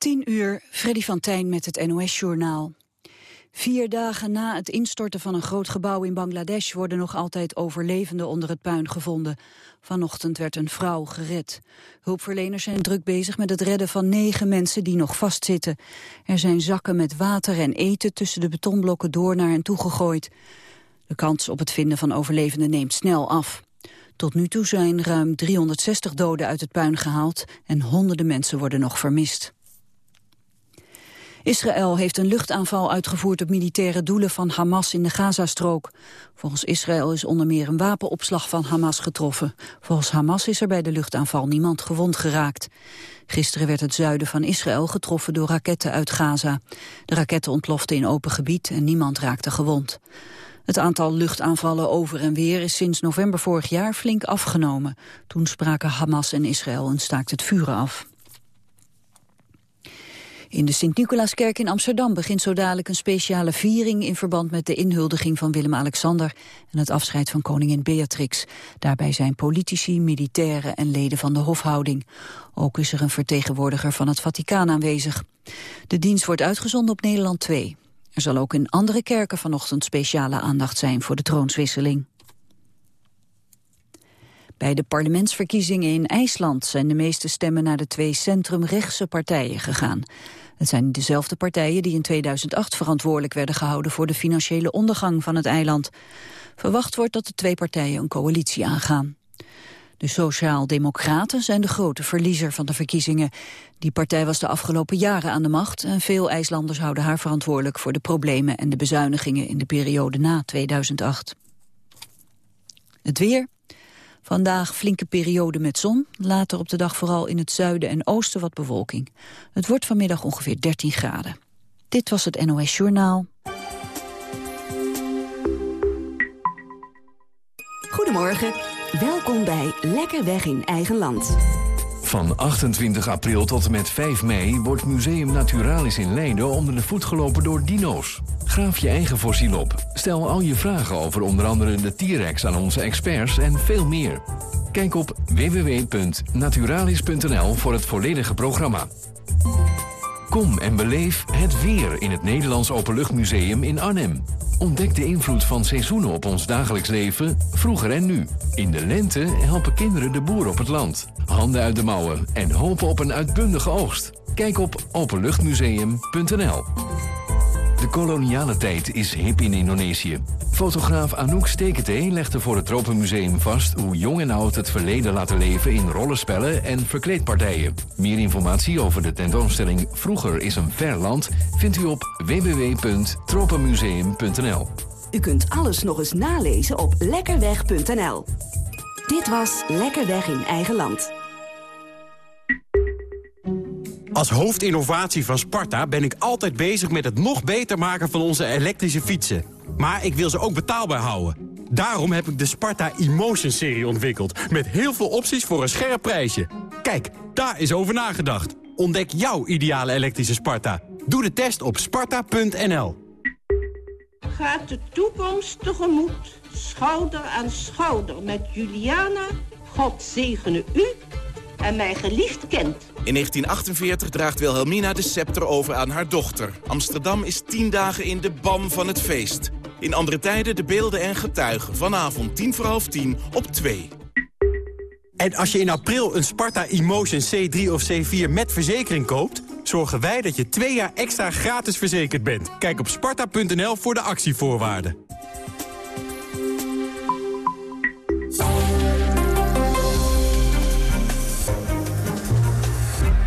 10 uur, Freddy van Tijn met het NOS-journaal. Vier dagen na het instorten van een groot gebouw in Bangladesh... worden nog altijd overlevenden onder het puin gevonden. Vanochtend werd een vrouw gered. Hulpverleners zijn druk bezig met het redden van negen mensen die nog vastzitten. Er zijn zakken met water en eten tussen de betonblokken door naar hen toe gegooid. De kans op het vinden van overlevenden neemt snel af. Tot nu toe zijn ruim 360 doden uit het puin gehaald... en honderden mensen worden nog vermist. Israël heeft een luchtaanval uitgevoerd op militaire doelen van Hamas in de Gazastrook. Volgens Israël is onder meer een wapenopslag van Hamas getroffen. Volgens Hamas is er bij de luchtaanval niemand gewond geraakt. Gisteren werd het zuiden van Israël getroffen door raketten uit Gaza. De raketten ontploften in open gebied en niemand raakte gewond. Het aantal luchtaanvallen over en weer is sinds november vorig jaar flink afgenomen. Toen spraken Hamas en Israël een staakt het vuren af. In de Sint-Nicolaaskerk in Amsterdam begint zo dadelijk een speciale viering in verband met de inhuldiging van Willem-Alexander en het afscheid van koningin Beatrix. Daarbij zijn politici, militairen en leden van de hofhouding. Ook is er een vertegenwoordiger van het Vaticaan aanwezig. De dienst wordt uitgezonden op Nederland 2. Er zal ook in andere kerken vanochtend speciale aandacht zijn voor de troonswisseling. Bij de parlementsverkiezingen in IJsland zijn de meeste stemmen naar de twee centrumrechtse partijen gegaan. Het zijn dezelfde partijen die in 2008 verantwoordelijk werden gehouden voor de financiële ondergang van het eiland. Verwacht wordt dat de twee partijen een coalitie aangaan. De Sociaal-Democraten zijn de grote verliezer van de verkiezingen. Die partij was de afgelopen jaren aan de macht... en veel IJslanders houden haar verantwoordelijk voor de problemen en de bezuinigingen in de periode na 2008. Het weer. Vandaag flinke periode met zon, later op de dag vooral in het zuiden en oosten wat bewolking. Het wordt vanmiddag ongeveer 13 graden. Dit was het NOS Journaal. Goedemorgen, welkom bij Lekker Weg in Eigen Land. Van 28 april tot en met 5 mei wordt Museum Naturalis in Leiden onder de voet gelopen door dino's. Graaf je eigen fossiel op. Stel al je vragen over onder andere de T-Rex aan onze experts en veel meer. Kijk op www.naturalis.nl voor het volledige programma. Kom en beleef het weer in het Nederlands Openluchtmuseum in Arnhem. Ontdek de invloed van seizoenen op ons dagelijks leven, vroeger en nu. In de lente helpen kinderen de boer op het land. Handen uit de mouwen en hopen op een uitbundige oogst. Kijk op openluchtmuseum.nl De koloniale tijd is hip in Indonesië. Fotograaf Anouk Stekete legde voor het Tropenmuseum vast... hoe jong en oud het verleden laten leven in rollenspellen en verkleedpartijen. Meer informatie over de tentoonstelling Vroeger is een ver land... vindt u op www.tropenmuseum.nl. U kunt alles nog eens nalezen op lekkerweg.nl. Dit was Lekkerweg in eigen land. Als hoofdinnovatie van Sparta ben ik altijd bezig met het nog beter maken van onze elektrische fietsen. Maar ik wil ze ook betaalbaar houden. Daarom heb ik de Sparta Emotion-serie ontwikkeld. Met heel veel opties voor een scherp prijsje. Kijk, daar is over nagedacht. Ontdek jouw ideale elektrische Sparta. Doe de test op sparta.nl. Gaat de toekomst tegemoet, schouder aan schouder met Juliana. God zegene u en mijn geliefd kind. In 1948 draagt Wilhelmina de scepter over aan haar dochter. Amsterdam is tien dagen in de ban van het feest. In andere tijden de beelden en getuigen. Vanavond tien voor half tien op 2. En als je in april een Sparta Emotion C3 of C4 met verzekering koopt... zorgen wij dat je twee jaar extra gratis verzekerd bent. Kijk op sparta.nl voor de actievoorwaarden.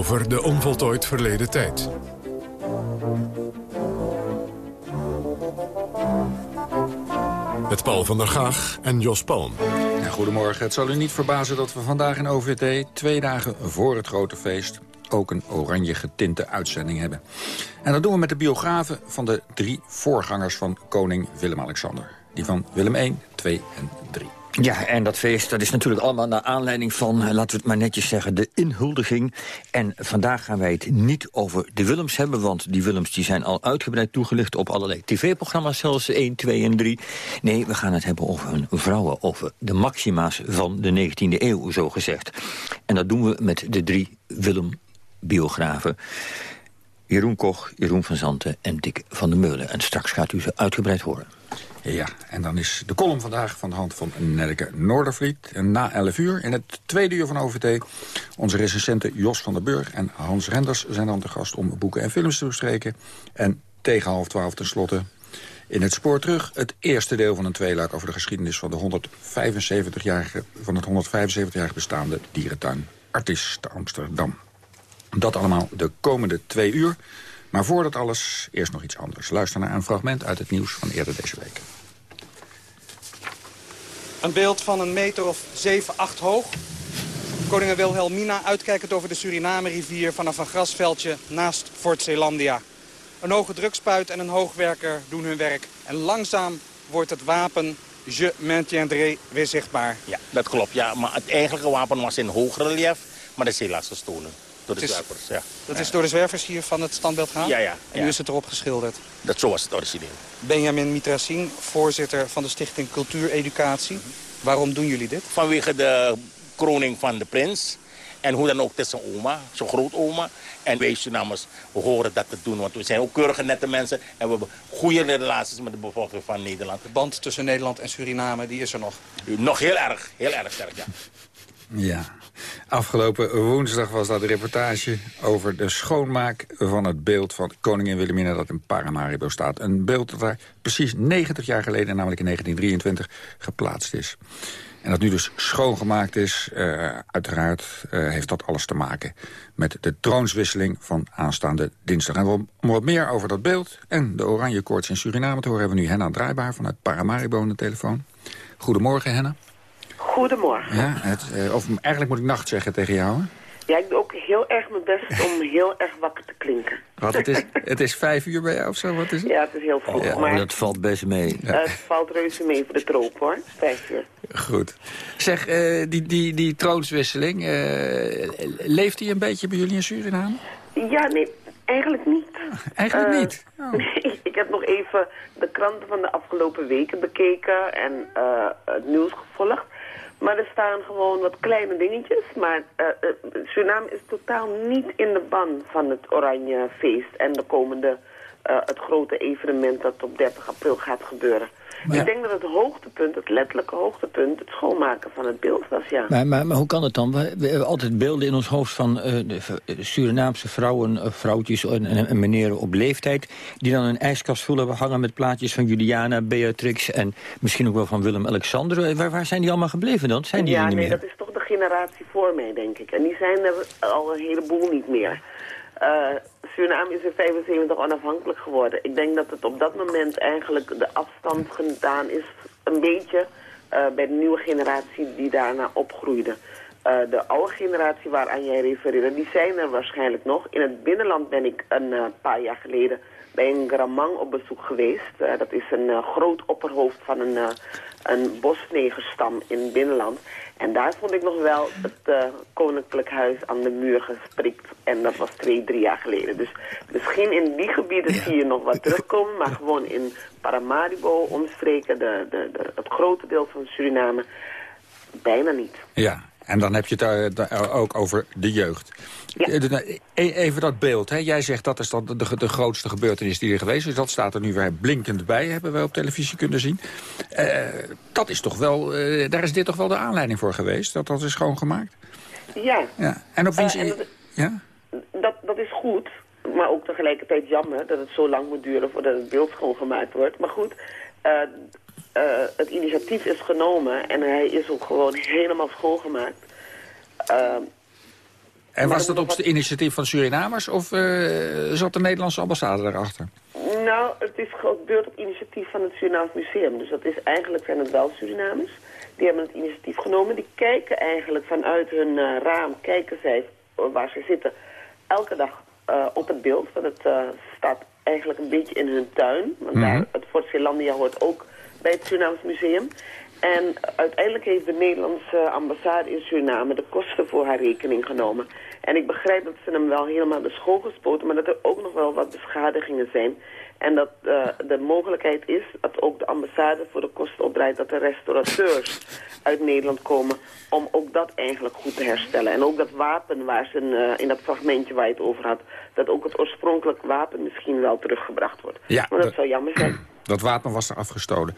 Over de onvoltooid verleden tijd. Met Paul van der Gaag en Jos Palm. Goedemorgen. Het zal u niet verbazen dat we vandaag in OVT... twee dagen voor het grote feest ook een oranje getinte uitzending hebben. En dat doen we met de biografen van de drie voorgangers van koning Willem-Alexander. Die van Willem I, 2 en 3. Ja, en dat feest dat is natuurlijk allemaal naar aanleiding van, eh, laten we het maar netjes zeggen, de inhuldiging. En vandaag gaan wij het niet over de Willems hebben, want die Willems die zijn al uitgebreid toegelicht op allerlei tv-programma's, zelfs 1, 2 en 3. Nee, we gaan het hebben over hun vrouwen, over de maxima's van de 19e eeuw, zo gezegd. En dat doen we met de drie Willem-biografen. Jeroen Koch, Jeroen van Zanten en Dick van der Meulen. En straks gaat u ze uitgebreid horen. Ja, en dan is de column vandaag van de hand van Nelke Noordervliet. Na 11 uur, in het tweede uur van OVT... onze recensenten Jos van der Burg en Hans Renders zijn dan te gast... om boeken en films te bespreken. En tegen half twaalf tenslotte in het spoor terug... het eerste deel van een tweeluik over de geschiedenis van, de 175-jarige, van het 175-jarige bestaande dierentuin Artis te Amsterdam. Dat allemaal de komende twee uur... Maar voordat alles, eerst nog iets anders. Luister naar een fragment uit het nieuws van eerder deze week. Een beeld van een meter of 7, 8 hoog. Koningin Wilhelmina uitkijkend over de Suriname-rivier vanaf een grasveldje naast Fort Zeelandia. Een hoge drukspuit en een hoogwerker doen hun werk. En langzaam wordt het wapen Je maintiendrai weer zichtbaar. Ja, dat klopt. Ja, maar het eigenlijke wapen was in hoog relief, maar dat is helaas gestolen. Door de is- zwervers, ja. Dat is door de zwervers hier van het standbeeld gehaald? Ja, ja, En nu is het erop geschilderd. Dat zo was het origineel. Benjamin Mitrasien, voorzitter van de Stichting Cultuureducatie. Waarom doen jullie dit? Vanwege de kroning van de prins. En hoe dan ook, het is zijn oma, zijn grootoma. En wij Surinamers, we horen dat te doen. Want we zijn ook keurige nette mensen. En we hebben goede relaties met de bevolking van Nederland. De band tussen Nederland en Suriname, die is er nog. Nog heel erg, heel erg sterk, ja. Ja, afgelopen woensdag was dat een reportage over de schoonmaak van het beeld van koningin Wilhelmina dat in Paramaribo staat. Een beeld dat daar precies 90 jaar geleden, namelijk in 1923, geplaatst is. En dat nu dus schoongemaakt is, eh, uiteraard eh, heeft dat alles te maken met de troonswisseling van aanstaande dinsdag. En om wat meer over dat beeld en de oranje koorts in Suriname te horen... hebben we nu Henna Draaibaar vanuit Paramaribo aan de telefoon. Goedemorgen, Henna. Goedemorgen. Ja, het, eh, of eigenlijk moet ik nacht zeggen tegen jou. Hè? Ja, ik doe ook heel erg mijn best om heel erg wakker te klinken. Want het is, het is vijf uur bij jou of zo, wat is het? Ja, het is heel vroeg, Ja, maar dat valt best mee. eh, het valt reuze mee voor de troop, hoor. Vijf uur. Goed. Zeg, eh, die, die, die troonswisseling, eh, leeft die een beetje bij jullie in Suriname? Ja, nee, eigenlijk niet. Eigenlijk Eh, niet? Oh. Nee, ik heb nog even de kranten van de afgelopen weken bekeken en eh, het nieuws gevolgd. Maar er staan gewoon wat kleine dingetjes. Maar eh, eh, Suriname is totaal niet in de ban van het Oranje Feest en de komende, eh, het grote evenement dat op 30 april gaat gebeuren. Ik denk dat het hoogtepunt, het letterlijke hoogtepunt, het schoonmaken van het beeld was, ja. Maar, maar, maar hoe kan het dan? We, we hebben altijd beelden in ons hoofd van eh, de eh, Surinaamse vrouwen, vrouwtjes en, en, en meneren op leeftijd... die dan een ijskast vullen hangen met plaatjes van Juliana, Beatrix... en misschien ook wel van Willem-Alexander. Waar, waar zijn die allemaal gebleven dan? Zijn die ja, niet nee, meer? dat is toch de generatie voor mij, denk ik. En die zijn er al een heleboel niet meer. Eh, Suriname is in 75 onafhankelijk geworden. Ik denk dat het op dat moment eigenlijk de afstand gedaan is, een beetje, eh, bij de nieuwe generatie die daarna opgroeide. Eh, de oude generatie waaraan jij refereerde, die zijn er waarschijnlijk nog. In het binnenland ben ik een eh, paar jaar geleden bij een Gramang op bezoek geweest. Dat is een groot opperhoofd van een, een bosnegerstam in het binnenland. En daar vond ik nog wel het uh, koninklijk huis aan de muur gesprikt. En dat was twee, drie jaar geleden. Dus misschien in die gebieden ja. zie je nog wat terugkomen. Maar gewoon in Paramaribo, omstreken, de, de, de, het grote deel van Suriname, bijna niet. Ja, en dan heb je het uh, ook over de jeugd. Ja. Even dat beeld. Hè. Jij zegt dat is dat de, de, grootste gebeurtenis die er geweest is. Dat staat er nu weer blinkend bij, hebben we op televisie kunnen zien. Uh, dat is toch wel, uh, daar is dit toch wel de aanleiding voor geweest, dat dat is schoongemaakt? Ja. ja. En op wie... en dat, ja? dat, dat is goed, maar ook tegelijkertijd jammer dat het zo lang moet duren voordat het beeld schoongemaakt wordt. Maar goed, uh, het initiatief is genomen en hij is ook gewoon helemaal schoongemaakt. En was dat op het initiatief van Surinamers of uh, zat de Nederlandse ambassade daarachter? Nou, het is gebeurd op initiatief van het Surinaams Museum. Dus dat is eigenlijk zijn het wel Surinamers. Die hebben het initiatief genomen. Die kijken eigenlijk vanuit hun uh, raam, kijken zij waar ze zitten, elke dag eh, op het beeld. Want het eh, staat eigenlijk een beetje in hun tuin. Want Mhm. daar, het Fort Zeelandia hoort ook bij het Surinaams Museum. En uiteindelijk heeft de Nederlandse ambassade in Suriname de kosten voor haar rekening genomen. En ik begrijp dat ze hem wel helemaal de school gespoten, maar dat er ook nog wel wat beschadigingen zijn. En dat eh, de mogelijkheid is dat ook de ambassade voor de kosten opdraait dat de restaurateurs uit Nederland komen om ook dat eigenlijk goed te herstellen. En ook dat wapen waar ze eh, in dat fragmentje waar je het over had, dat ook het oorspronkelijk wapen misschien wel teruggebracht wordt. Ja, maar dat, dat- zou jammer zijn. Dat wapen was er afgestolen.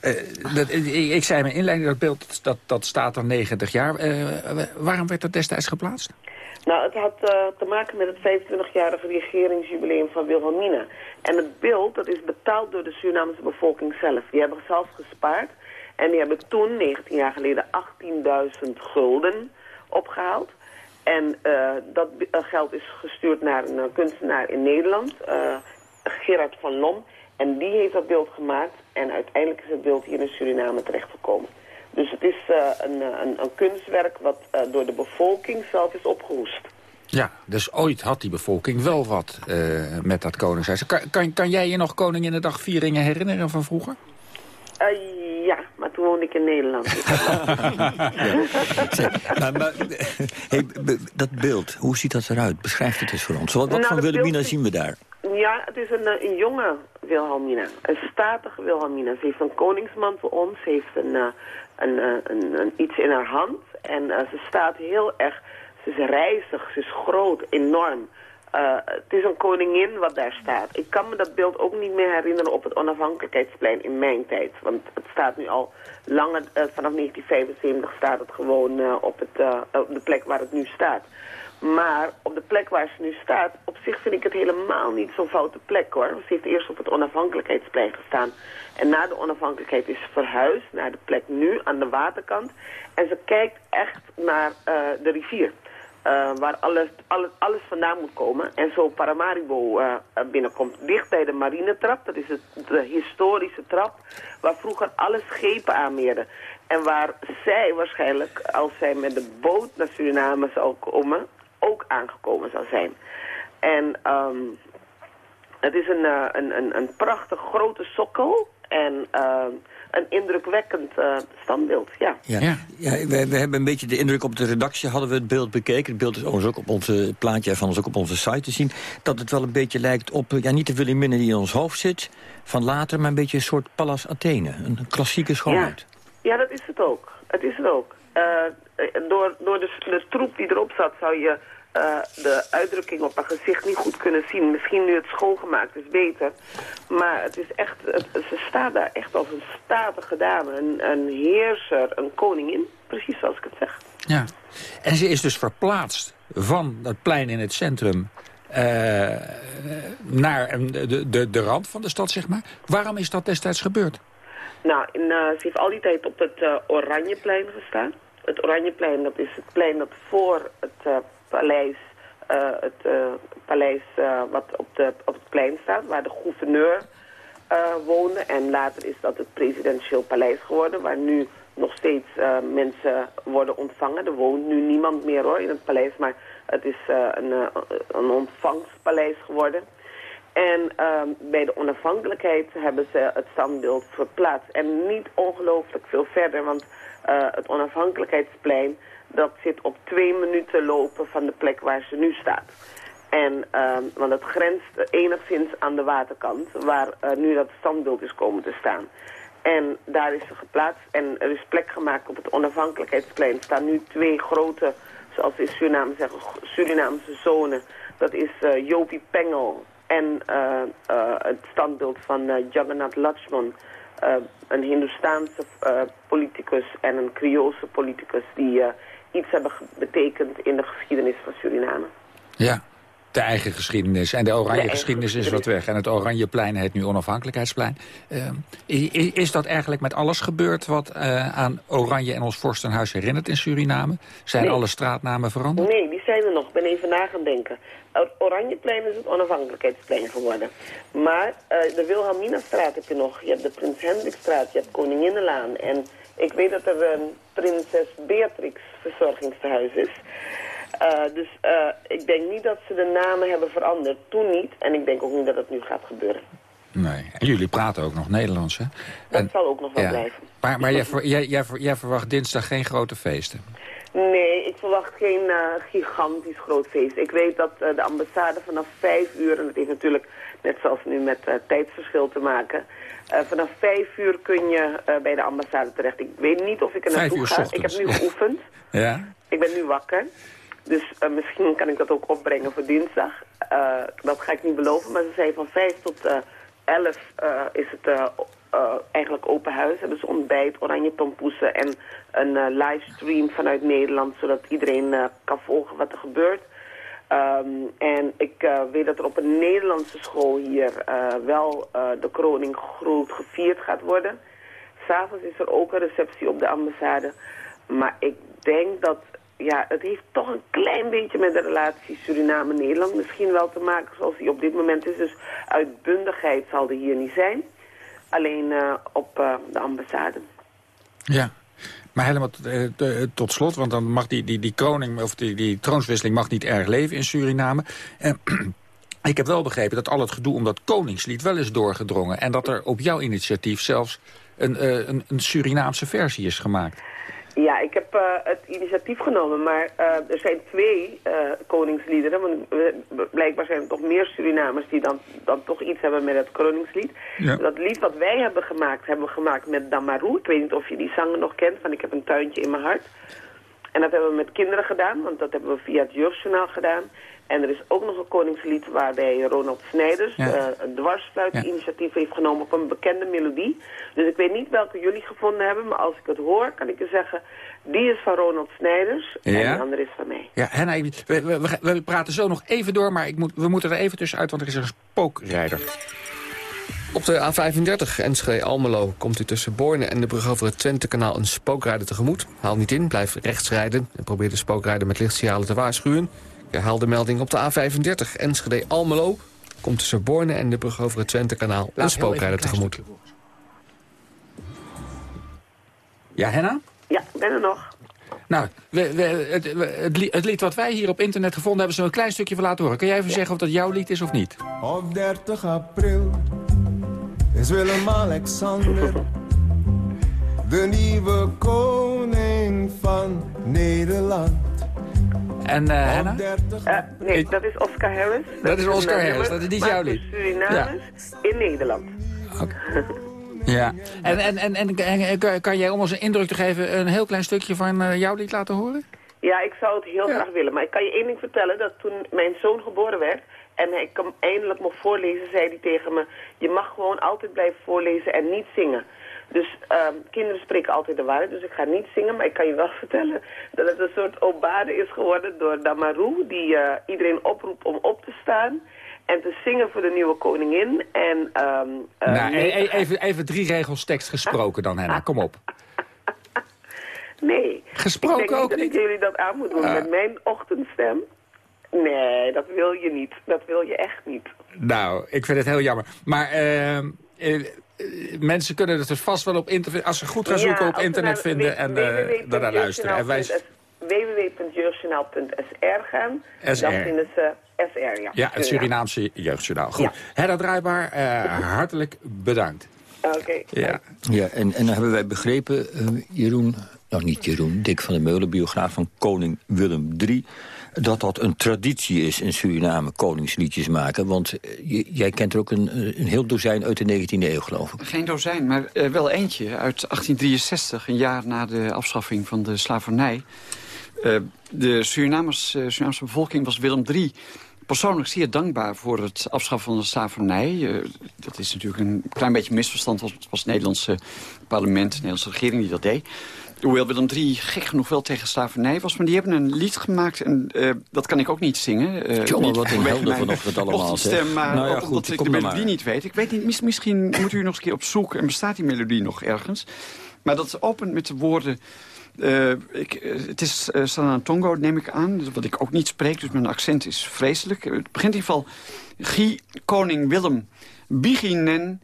Eh, dat, ik, zei in mijn inleiding, dat beeld dat, dat staat er 90 jaar. Eh, waarom werd dat destijds geplaatst? Nou, het had eh, te maken met het 25-jarige regeringsjubileum van Wilhelmina. En het beeld, dat is betaald door de Surinamese bevolking zelf. Die hebben zelf gespaard. En die hebben toen, 19 jaar geleden, 18.000 gulden opgehaald. En eh, dat eh, geld is gestuurd naar een eh, kunstenaar in Nederland, eh, Gerard van Lom. En die heeft dat beeld gemaakt. En uiteindelijk is het beeld hier in Suriname terechtgekomen. Dus het is eh, een, eh, een, een kunstwerk wat eh, door de bevolking zelf is opgehoest. Ja, dus ooit had die bevolking wel wat met dat koningshuis. Kan, kan, kan jij je nog Koninginnedag vieringen herinneren van vroeger? Ja, maar toen woonde ik in Nederland. Zeg, maar, maar, hey, b- dat beeld, hoe ziet dat eruit? Beschrijf het eens voor ons. Wat, wat Nou, van Wilhelmina beeld zien we daar? Ja, het is een, eh, een jonge Wilhelmina. Een statige Wilhelmina. Ze heeft een koningsmantel om. Ze heeft een, eh, een, eh, een, een, iets in haar hand. En ze staat heel erg... Ze is rijzig, ze is groot, enorm. Het is een koningin wat daar staat. Ik kan me dat beeld ook niet meer herinneren op het onafhankelijkheidsplein in mijn tijd. Want het staat nu al langer, eh, vanaf 1975 staat het gewoon op, het, op de plek waar het nu staat. Maar op de plek waar ze nu staat, op zich vind ik het helemaal niet zo'n foute plek hoor. Ze heeft eerst op het onafhankelijkheidsplein gestaan. En na de onafhankelijkheid is ze verhuisd naar de plek nu aan de waterkant. En ze kijkt echt naar eh, de rivier. eh, waar alles, alles, alles vandaan moet komen. En zo Paramaribo eh, binnenkomt. Dicht bij de marinetrap, dat is het, de historische trap... waar vroeger alle schepen aanmeerden. En waar zij waarschijnlijk, als zij met de boot naar Suriname zou komen... ook aangekomen zou zijn. En ehm, het is een, eh, een, een, een prachtig grote sokkel... en ehm, een indrukwekkend eh, standbeeld, ja. Ja. Ja. we, we hebben een beetje de indruk op de redactie, hadden we het beeld bekeken. Het beeld is overigens ook op onze het plaatje van ons ook op onze site te zien. Dat het wel een beetje lijkt op, ja, niet de Wilhelmina die in ons hoofd zit van later, maar een beetje een soort Pallas Athene. Een klassieke schoonheid. Ja, dat is het ook. Het is het ook. Eh, door door de, de troep die erop zat zou je eh, de uitdrukking op haar gezicht niet goed kunnen zien. Misschien nu het schoongemaakt is beter. Maar het is echt, het- ze staat daar echt als een statige dame. Een, een heerser, een koningin. Precies zoals ik het zeg. Ja. En ze is dus verplaatst van dat plein in het centrum... eh, naar een- de, de, de rand van de stad, zeg maar. Waarom is dat destijds gebeurd? Nou, in, eh, ze heeft al die tijd op het eh, Oranjeplein gestaan. Het Oranjeplein, dat is het plein dat voor het eh, paleis, eh, het eh, paleis eh, wat op, de, op het plein staat, waar de gouverneur woonde. En later is dat het presidentieel paleis geworden, waar nu nog steeds mensen worden ontvangen. Er woont nu niemand meer hoor in het paleis, maar het is een, een ontvangstpaleis geworden. En ehm, bij de onafhankelijkheid hebben ze het standbeeld verplaatst. En niet ongelooflijk veel verder, want het onafhankelijkheidsplein... dat zit op twee minuten lopen van de plek waar ze nu staat. En, ehm, want het grenst enigszins aan de waterkant, waar eh, nu dat standbeeld is komen te staan. En daar is ze geplaatst en er is plek gemaakt op het onafhankelijkheidsplein. Staan nu twee grote, zoals ze in Suriname zeggen, Surinaamse zonen. Dat is Jopie Pengel en eh, het standbeeld van Jagannath Lakshman. een Hindoestaanse politicus en een Creoolse politicus die iets hebben betekend in de geschiedenis van Suriname. Ja, de eigen geschiedenis. En de oranje De geschiedenis is wat weg. En het Oranjeplein heet nu Onafhankelijkheidsplein. Eh, is dat eigenlijk met alles gebeurd wat eh, aan Oranje en ons vorstenhuis herinnert in Suriname? Zijn Nee. alle straatnamen veranderd? Nee, die zijn er nog. Ik ben even na gaan denken. Het Oranjeplein is het onafhankelijkheidsplein geworden. Maar eh, de Wilhelminastraat heb je nog. Je hebt de Prins Hendrikstraat, je hebt Koninginnenlaan. En ik weet dat er een Prinses Beatrix verzorgingstehuis is. Uh, dus uh, ik denk niet dat ze de namen hebben veranderd. Toen niet. En ik denk ook niet dat het nu gaat gebeuren. Nee. En jullie praten ook nog Nederlands, hè? Dat en, zal ook nog wel ja. blijven. Maar, maar jij, jij, jij, jij, verwacht dinsdag geen grote feesten? Nee, verwacht geen uh, gigantisch groot feest. Ik weet dat de ambassade vanaf vijf uur... en dat heeft natuurlijk net zoals nu met tijdsverschil te maken... vanaf vijf uur kun je bij de ambassade terecht. Ik weet niet of ik er naartoe ga. Ik heb nu geoefend. ja? Ik ben nu wakker. Dus misschien kan ik dat ook opbrengen voor dinsdag. Dat ga ik niet beloven, maar ze zei van 5 tot uh, 11 is het eigenlijk open huis. Hebben ze ontbijt, oranje tompoesen en een livestream vanuit Nederland... zodat iedereen kan volgen wat er gebeurt. Um, en ik weet dat er op een Nederlandse school hier wel de kroning groot gevierd gaat worden. S'avonds is er ook een receptie op de ambassade. Maar ik denk dat ja, het heeft toch een klein beetje met de relatie Suriname-Nederland misschien wel te maken zoals die op dit moment is. Dus uitbundigheid zal er hier niet zijn. Alleen uh, op uh, de ambassade. Ja, maar helemaal uh, tot slot, want dan mag die, die, die kroning of die, die troonswisseling mag niet erg leven in Suriname. ik heb wel begrepen dat al het gedoe om dat koningslied wel is doorgedrongen. En dat er op jouw initiatief zelfs een, een, een Surinaamse versie is gemaakt. Ja, ik heb uh, het initiatief genomen, maar uh, er zijn twee uh, koningsliederen. Want blijkbaar zijn er toch meer Surinamers die dan, dan toch iets hebben met het koningslied. Ja. Dat lied wat wij hebben gemaakt, hebben we gemaakt met Damaru. Ik weet niet of je die zanger nog kent, van Ik heb een tuintje in mijn hart. En dat hebben we met kinderen gedaan, want dat hebben we via het Jeugdjournaal gedaan. En er is ook nog een koningslied waarbij Ronald Snijders ja. een dwarsfluit-initiatief heeft genomen op een bekende melodie. Dus ik weet niet welke jullie gevonden hebben, maar als ik het hoor kan ik je zeggen, die is van Ronald Snijders en de andere is van mij. Ja, Henna, we, we, we, praten zo nog even door, maar ik moet, we moeten er even tussenuit, want er is een spookrijder. Op de A35 Enschede-Almelo komt u tussen Borne en de brug over het Twentekanaal een spookrijder tegemoet. Haal niet in, blijf rechts rijden en probeer de spookrijder met lichtsignalen te waarschuwen. Ik herhaal de melding op de A35 Enschede-Almelo. Komt tussen Borne en de brug over het Twentekanaal een spookrijder tegemoet. Ja, Henna? Ja, ben er nog. Nou, we, we, het, het, lied wat wij hier op internet gevonden hebben... zullen een klein stukje van laten horen. Kun jij even zeggen of dat jouw lied is of niet? Op 30 april is Willem-Alexander... de nieuwe koning van Nederland. En uh? Uh, nee, dat is Oscar Harris. Dat, dat is Oscar Harris, dat is niet jouw lied. Surinamers ja. in Nederland. Okay. Ja, en, en, en, en, kan jij om ons een indruk te geven... een heel klein stukje van jouw lied laten horen? Ja, ik zou het heel ja. graag willen. Maar ik kan je één ding vertellen, dat toen mijn zoon geboren werd... en hij kan eindelijk mocht voorlezen, zei hij tegen me... je mag gewoon altijd blijven voorlezen en niet zingen. Dus um, kinderen spreken altijd de waarheid, dus ik ga niet zingen. Maar ik kan je wel vertellen dat het een soort obade is geworden door Damaru... die uh, iedereen oproept om op te staan en te zingen voor de nieuwe koningin. En, um, uh, nou, e even, even drie regels tekst gesproken dan, Henna. Kom op. Nee. Gesproken ik denk ook niet? niet? dat ik jullie dat aan moet doen uh. met mijn ochtendstem. Nee, dat wil je niet. Dat wil je echt niet. Nou, ik vind het heel jammer. Maar uh, mensen kunnen het dus vast wel op internet... als ze goed gaan zoeken ja, op internet vinden en daarna luisteren. En wij www.jeugdjournaal.sr gaan. SR. Dan vinden ze SR, ja. Ja, het Surinaamse jeugdjournaal. Goed. Ja. Hedda Draaibaar, uh, hartelijk bedankt. Oké. Okay. Ja. ja, en, en dan hebben wij begrepen, uh, Jeroen... nou niet Jeroen, Dick van der Meulen, biograaf van koning Willem III dat dat een traditie is in Suriname, koningsliedjes maken. Want jij kent er ook een, een heel dozijn uit de 19e eeuw, geloof ik. Geen dozijn, maar uh, wel eentje uit 1863, een jaar na de afschaffing van de slavernij. De Surinamers, Surinaamse bevolking was Willem III persoonlijk zeer dankbaar voor het afschaffen van de slavernij. Dat is natuurlijk een klein beetje misverstand. Het was het Nederlandse parlement, de Nederlandse regering die dat deed. Hoewel Willem III gek genoeg wel tegen slavernij was. Maar die hebben een lied gemaakt en uh, dat kan ik ook niet zingen. Uh, Jongen, wat een helder vanochtend allemaal. Stem, maar nou ja, goed, omdat ik de melodie maar. niet weet. Ik weet niet, misschien moet u nog eens een keer op zoek. En bestaat die melodie nog ergens. Maar dat opent met de woorden... Uh, ik, uh, het is uh, Sanatongo, neem ik aan, wat ik ook niet spreek, dus mijn accent is vreselijk. Het begint in ieder geval... Gie, koning Willem, Biginen,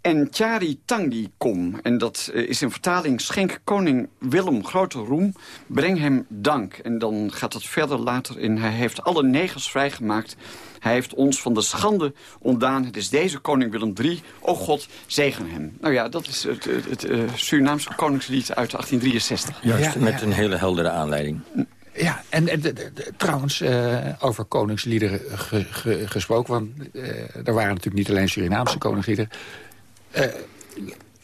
En Chari Tangi kom. En dat eh, is in vertaling schenk koning Willem grote roem, breng hem dank. En dan gaat het verder later in, hij heeft alle negers vrijgemaakt. Hij heeft ons van de schande ontdaan. Het is deze koning Willem III. O God, zegen hem. Nou ja, dat is het, het, het uh, Surinaamse koningslied uit 1863. Juist, met een hele heldere aanleiding. Ja, en, en de, de, trouwens, uh, over koningsliederen ge, ge, gesproken... want uh, er waren natuurlijk niet alleen Surinaamse koningsliederen... Uh,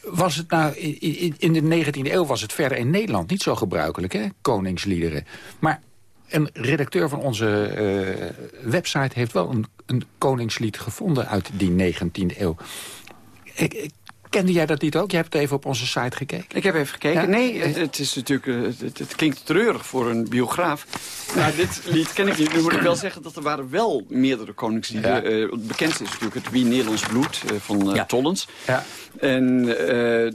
was het nou, in, de 19e eeuw was het verder in Nederland niet zo gebruikelijk, hè? Koningsliederen. Maar een redacteur van onze uh, website heeft wel een, koningslied gevonden uit die 19e eeuw. Kende jij dat niet ook? Je hebt even op onze site gekeken. Ik heb even gekeken. Ja? Nee, het, het, is natuurlijk, het, het, klinkt treurig voor een biograaf. Maar dit lied ken ik niet. Nu moet ik wel zeggen dat er waren wel meerdere koningslieden. Ja. Uh, het bekendste is natuurlijk het Wie Nederlands Bloed uh, van uh, ja. Tollens. Ja. En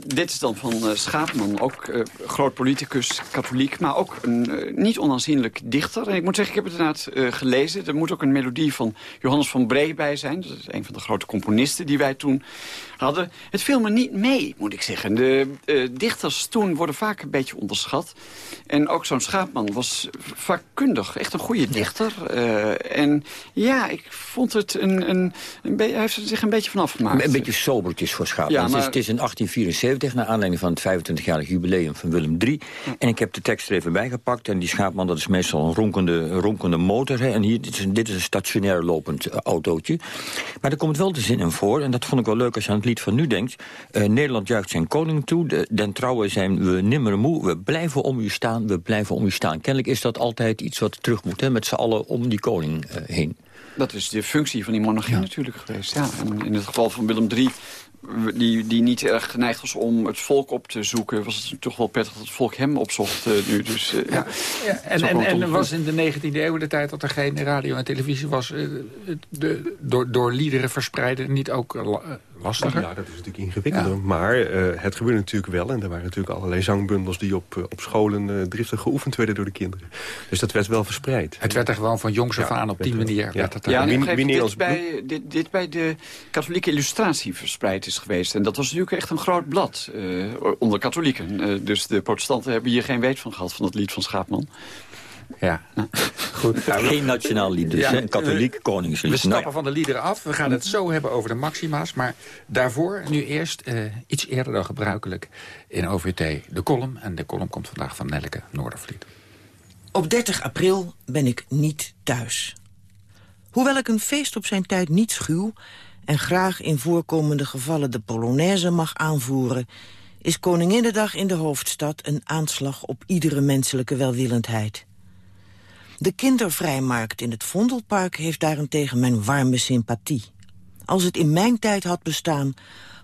dit is dan van Schaapman, ook groot politicus, katholiek... maar ook een niet onaanzienlijk dichter. En ik moet zeggen, ik heb het inderdaad gelezen. Er moet ook een melodie van Johannes van Bree bij zijn. Dat is een van de grote componisten die wij toen hadden. Het viel me niet mee, moet ik zeggen. De uh, dichters toen worden vaak een beetje onderschat. En ook zo'n Schaapman was vakkundig, echt een goede dichter. Uh, en ja, ik vond het een... een, een hij heeft er zich een beetje van afgemaakt. Een beetje sobertjes voor Schaapman. Ja, maar... het, is, het, is, in 1874, naar aanleiding van het 25-jarig jubileum van Willem III. Ja. En ik heb de tekst er even bijgepakt. En die Schaapman, dat is meestal een ronkende, ronkende motor. Hè. En hier, dit is, een, dit is een stationair lopend uh, autootje. Maar er komt wel de zin in voor. En dat vond ik wel leuk als je aan het lied van nu denkt. Uh, Nederland juicht zijn koning toe. De, den trouwen zijn we nimmer moe. We blijven om u staan, we blijven om u staan. Kennelijk is dat altijd iets wat terug moet, hè, met z'n allen om die koning uh, heen. Dat is de functie van die monarchie ja. natuurlijk geweest. Ja. En in het geval van Willem III die, die niet erg geneigd was om het volk op te zoeken... was het toch wel prettig dat het volk hem opzocht uh, nu. Dus, uh, ja. ja. En, en, en was in de 19e eeuw de tijd dat er geen radio en televisie was... Uh, de, door, door liederen verspreiden niet ook lastiger? Ja, dat is natuurlijk ingewikkelder. Ja. Maar het gebeurde natuurlijk wel. En er waren natuurlijk allerlei zangbundels die op, op scholen driftig geoefend werden door de kinderen. Dus dat werd wel verspreid. Het werd er gewoon van jongs af aan op die manier. Ja, werd het ja, ja dit, bij, dit, dit bij de katholieke illustratie verspreid is geweest. En dat was natuurlijk echt een groot blad uh, onder katholieken. Uh, dus de protestanten hebben hier geen weet van gehad van het lied van Schaapman. Ja, goed. Geen nationaal lied dus, ja, katholiek koningslied. We stappen van de liederen af. We gaan het zo hebben over de maxima's. Maar daarvoor nu eerst uh, iets eerder dan gebruikelijk in OVT de column. En de column komt vandaag van Nelleke Noordervliet. Op 30 april ben ik niet thuis. Hoewel ik een feest op zijn tijd niet schuw en graag in voorkomende gevallen de Polonaise mag aanvoeren... is Koninginnedag in de hoofdstad een aanslag op iedere menselijke welwillendheid. De kindervrijmarkt in het Vondelpark heeft daarentegen mijn warme sympathie. Als het in mijn tijd had bestaan,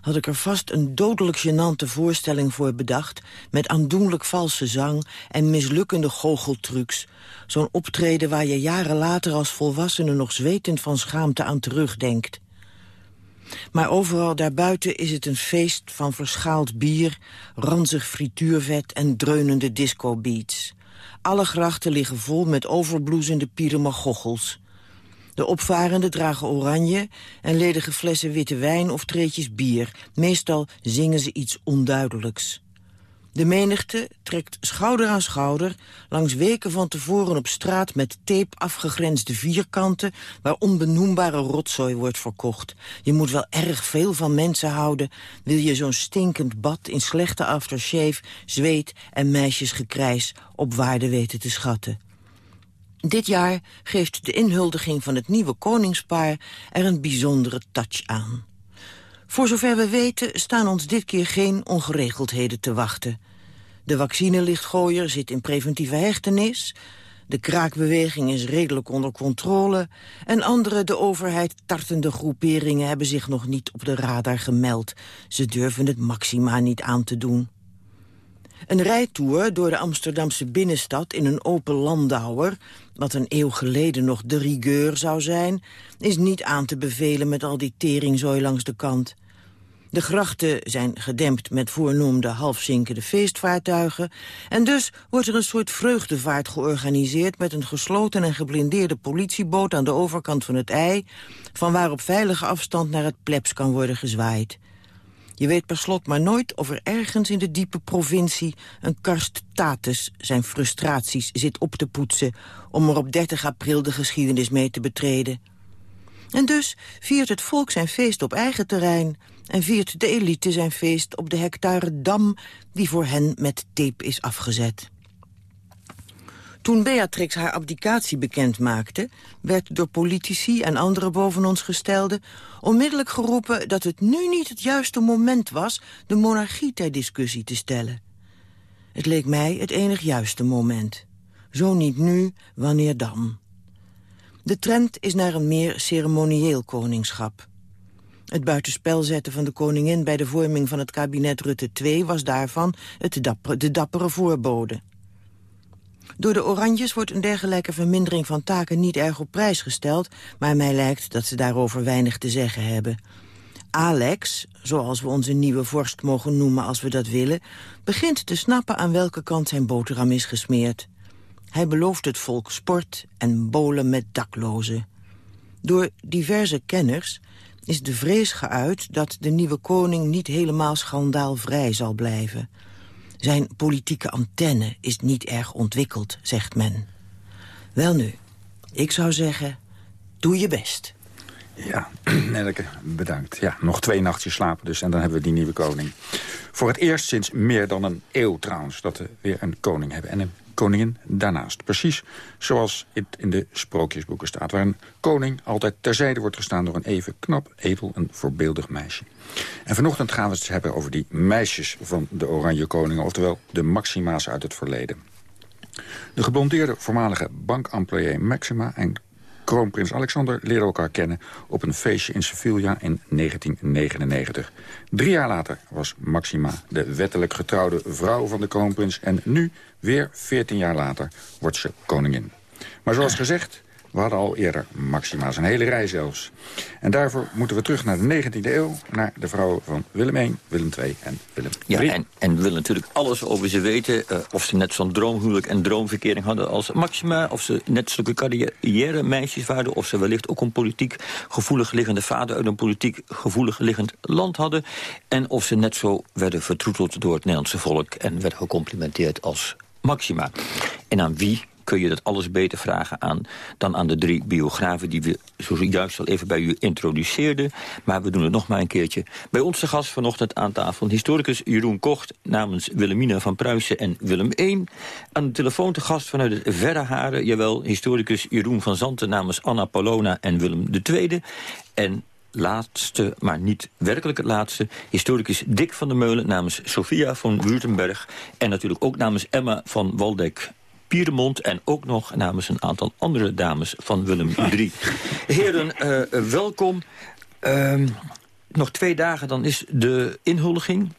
had ik er vast een dodelijk gênante voorstelling voor bedacht... met aandoenlijk valse zang en mislukkende goocheltrucs. Zo'n optreden waar je jaren later als volwassene nog zwetend van schaamte aan terugdenkt. Maar overal daarbuiten is het een feest van verschaald bier... ranzig frituurvet en dreunende discobeats. Alle grachten liggen vol met overbloezende piramagochels. De opvarenden dragen oranje en ledige flessen witte wijn of treetjes bier. Meestal zingen ze iets onduidelijks. De menigte trekt schouder aan schouder langs weken van tevoren op straat met tape afgegrensde vierkanten waar onbenoembare rotzooi wordt verkocht. Je moet wel erg veel van mensen houden, wil je zo'n stinkend bad in slechte aftershave, zweet en meisjesgekrijs op waarde weten te schatten. Dit jaar geeft de inhuldiging van het nieuwe koningspaar er een bijzondere touch aan. Voor zover we weten staan ons dit keer geen ongeregeldheden te wachten. De vaccinelichtgooier zit in preventieve hechtenis... de kraakbeweging is redelijk onder controle... en andere de overheid tartende groeperingen hebben zich nog niet op de radar gemeld. Ze durven het maxima niet aan te doen. Een rijtour door de Amsterdamse binnenstad in een open landauer... wat een eeuw geleden nog de rigueur zou zijn... is niet aan te bevelen met al die teringzooi langs de kant. De grachten zijn gedempt met voornoemde halfzinkende feestvaartuigen... en dus wordt er een soort vreugdevaart georganiseerd... met een gesloten en geblindeerde politieboot aan de overkant van het ei... van waar op veilige afstand naar het plebs kan worden gezwaaid. Je weet per slot maar nooit of er ergens in de diepe provincie... een karst Tatus zijn frustraties zit op te poetsen... om er op 30 april de geschiedenis mee te betreden. En dus viert het volk zijn feest op eigen terrein... en viert de elite zijn feest op de hectare dam... die voor hen met tape is afgezet. Toen Beatrix haar abdicatie bekend maakte... werd door politici en andere boven ons gestelden... onmiddellijk geroepen dat het nu niet het juiste moment was... de monarchie ter discussie te stellen. Het leek mij het enig juiste moment. Zo niet nu, wanneer dan? De trend is naar een meer ceremonieel koningschap. Het buitenspel zetten van de koningin bij de vorming van het kabinet Rutte II... was daarvan het de dappere voorbode. Door de Oranjes wordt een dergelijke vermindering van taken niet erg op prijs gesteld... maar mij lijkt dat ze daarover weinig te zeggen hebben. Alex, zoals we onze nieuwe vorst mogen noemen als we dat willen... begint te snappen aan welke kant zijn boterham is gesmeerd. Hij belooft het volk sport en bolen met daklozen. Door diverse kenners is de vrees geuit dat de nieuwe koning niet helemaal schandaalvrij zal blijven... Zijn politieke antenne is niet erg ontwikkeld, zegt men. Wel nu, ik zou zeggen, doe je best. Ja, Nelke, bedankt. Ja, nog twee nachtjes slapen dus en dan hebben we die nieuwe koning. Voor het eerst sinds meer dan een eeuw trouwens dat we weer een koning hebben. En koningin daarnaast. Precies zoals het in de sprookjesboeken staat... waar een koning altijd terzijde wordt gestaan door een even knap, edel en voorbeeldig meisje. En vanochtend gaan we het hebben over die meisjes van de Oranje Koningen... oftewel de Maxima's uit het verleden. De geblondeerde voormalige bankemployé Maxima en kroonprins Alexander leerden elkaar kennen op een feestje in Sevilla in 1999. Drie jaar later was Maxima de wettelijk getrouwde vrouw van de kroonprins... en nu, weer 14 jaar later, wordt ze koningin. Maar zoals gezegd, we hadden al eerder Maxima's, een hele rij zelfs. En daarvoor moeten we terug naar de 19e eeuw... naar de vrouwen van Willem I, Willem II en Willem III. Ja, en, en we willen natuurlijk alles over ze weten. Uh, of ze net zo'n droomhuwelijk en droomverkering hadden als Maxima... of ze net zulke carrière meisjes waren... of ze wellicht ook een politiek gevoelig liggende vader... uit een politiek gevoelig liggend land hadden... en of ze net zo werden vertroeteld door het Nederlandse volk... en werden gecomplimenteerd als Maxima. En aan wie kun je dat alles beter vragen aan dan aan de drie biografen... die we zojuist al even bij u introduceerden. Maar we doen het nog maar een keertje. Bij ons de gast vanochtend aan tafel historicus Jeroen Kocht... namens Willemina van Pruisen en Willem I. Aan de telefoon te gast vanuit het Verre Haren... jawel, historicus Jeroen van Zanten namens Anna Polona en Willem II. En laatste, maar niet werkelijk het laatste... historicus Dick van der Meulen namens Sophia van Württemberg... en natuurlijk ook namens Emma van Waldeck Pieremont... en ook nog namens een aantal andere dames van Willem III. Heren, uh, welkom. Uh, nog twee dagen, dan is de inhuldiging.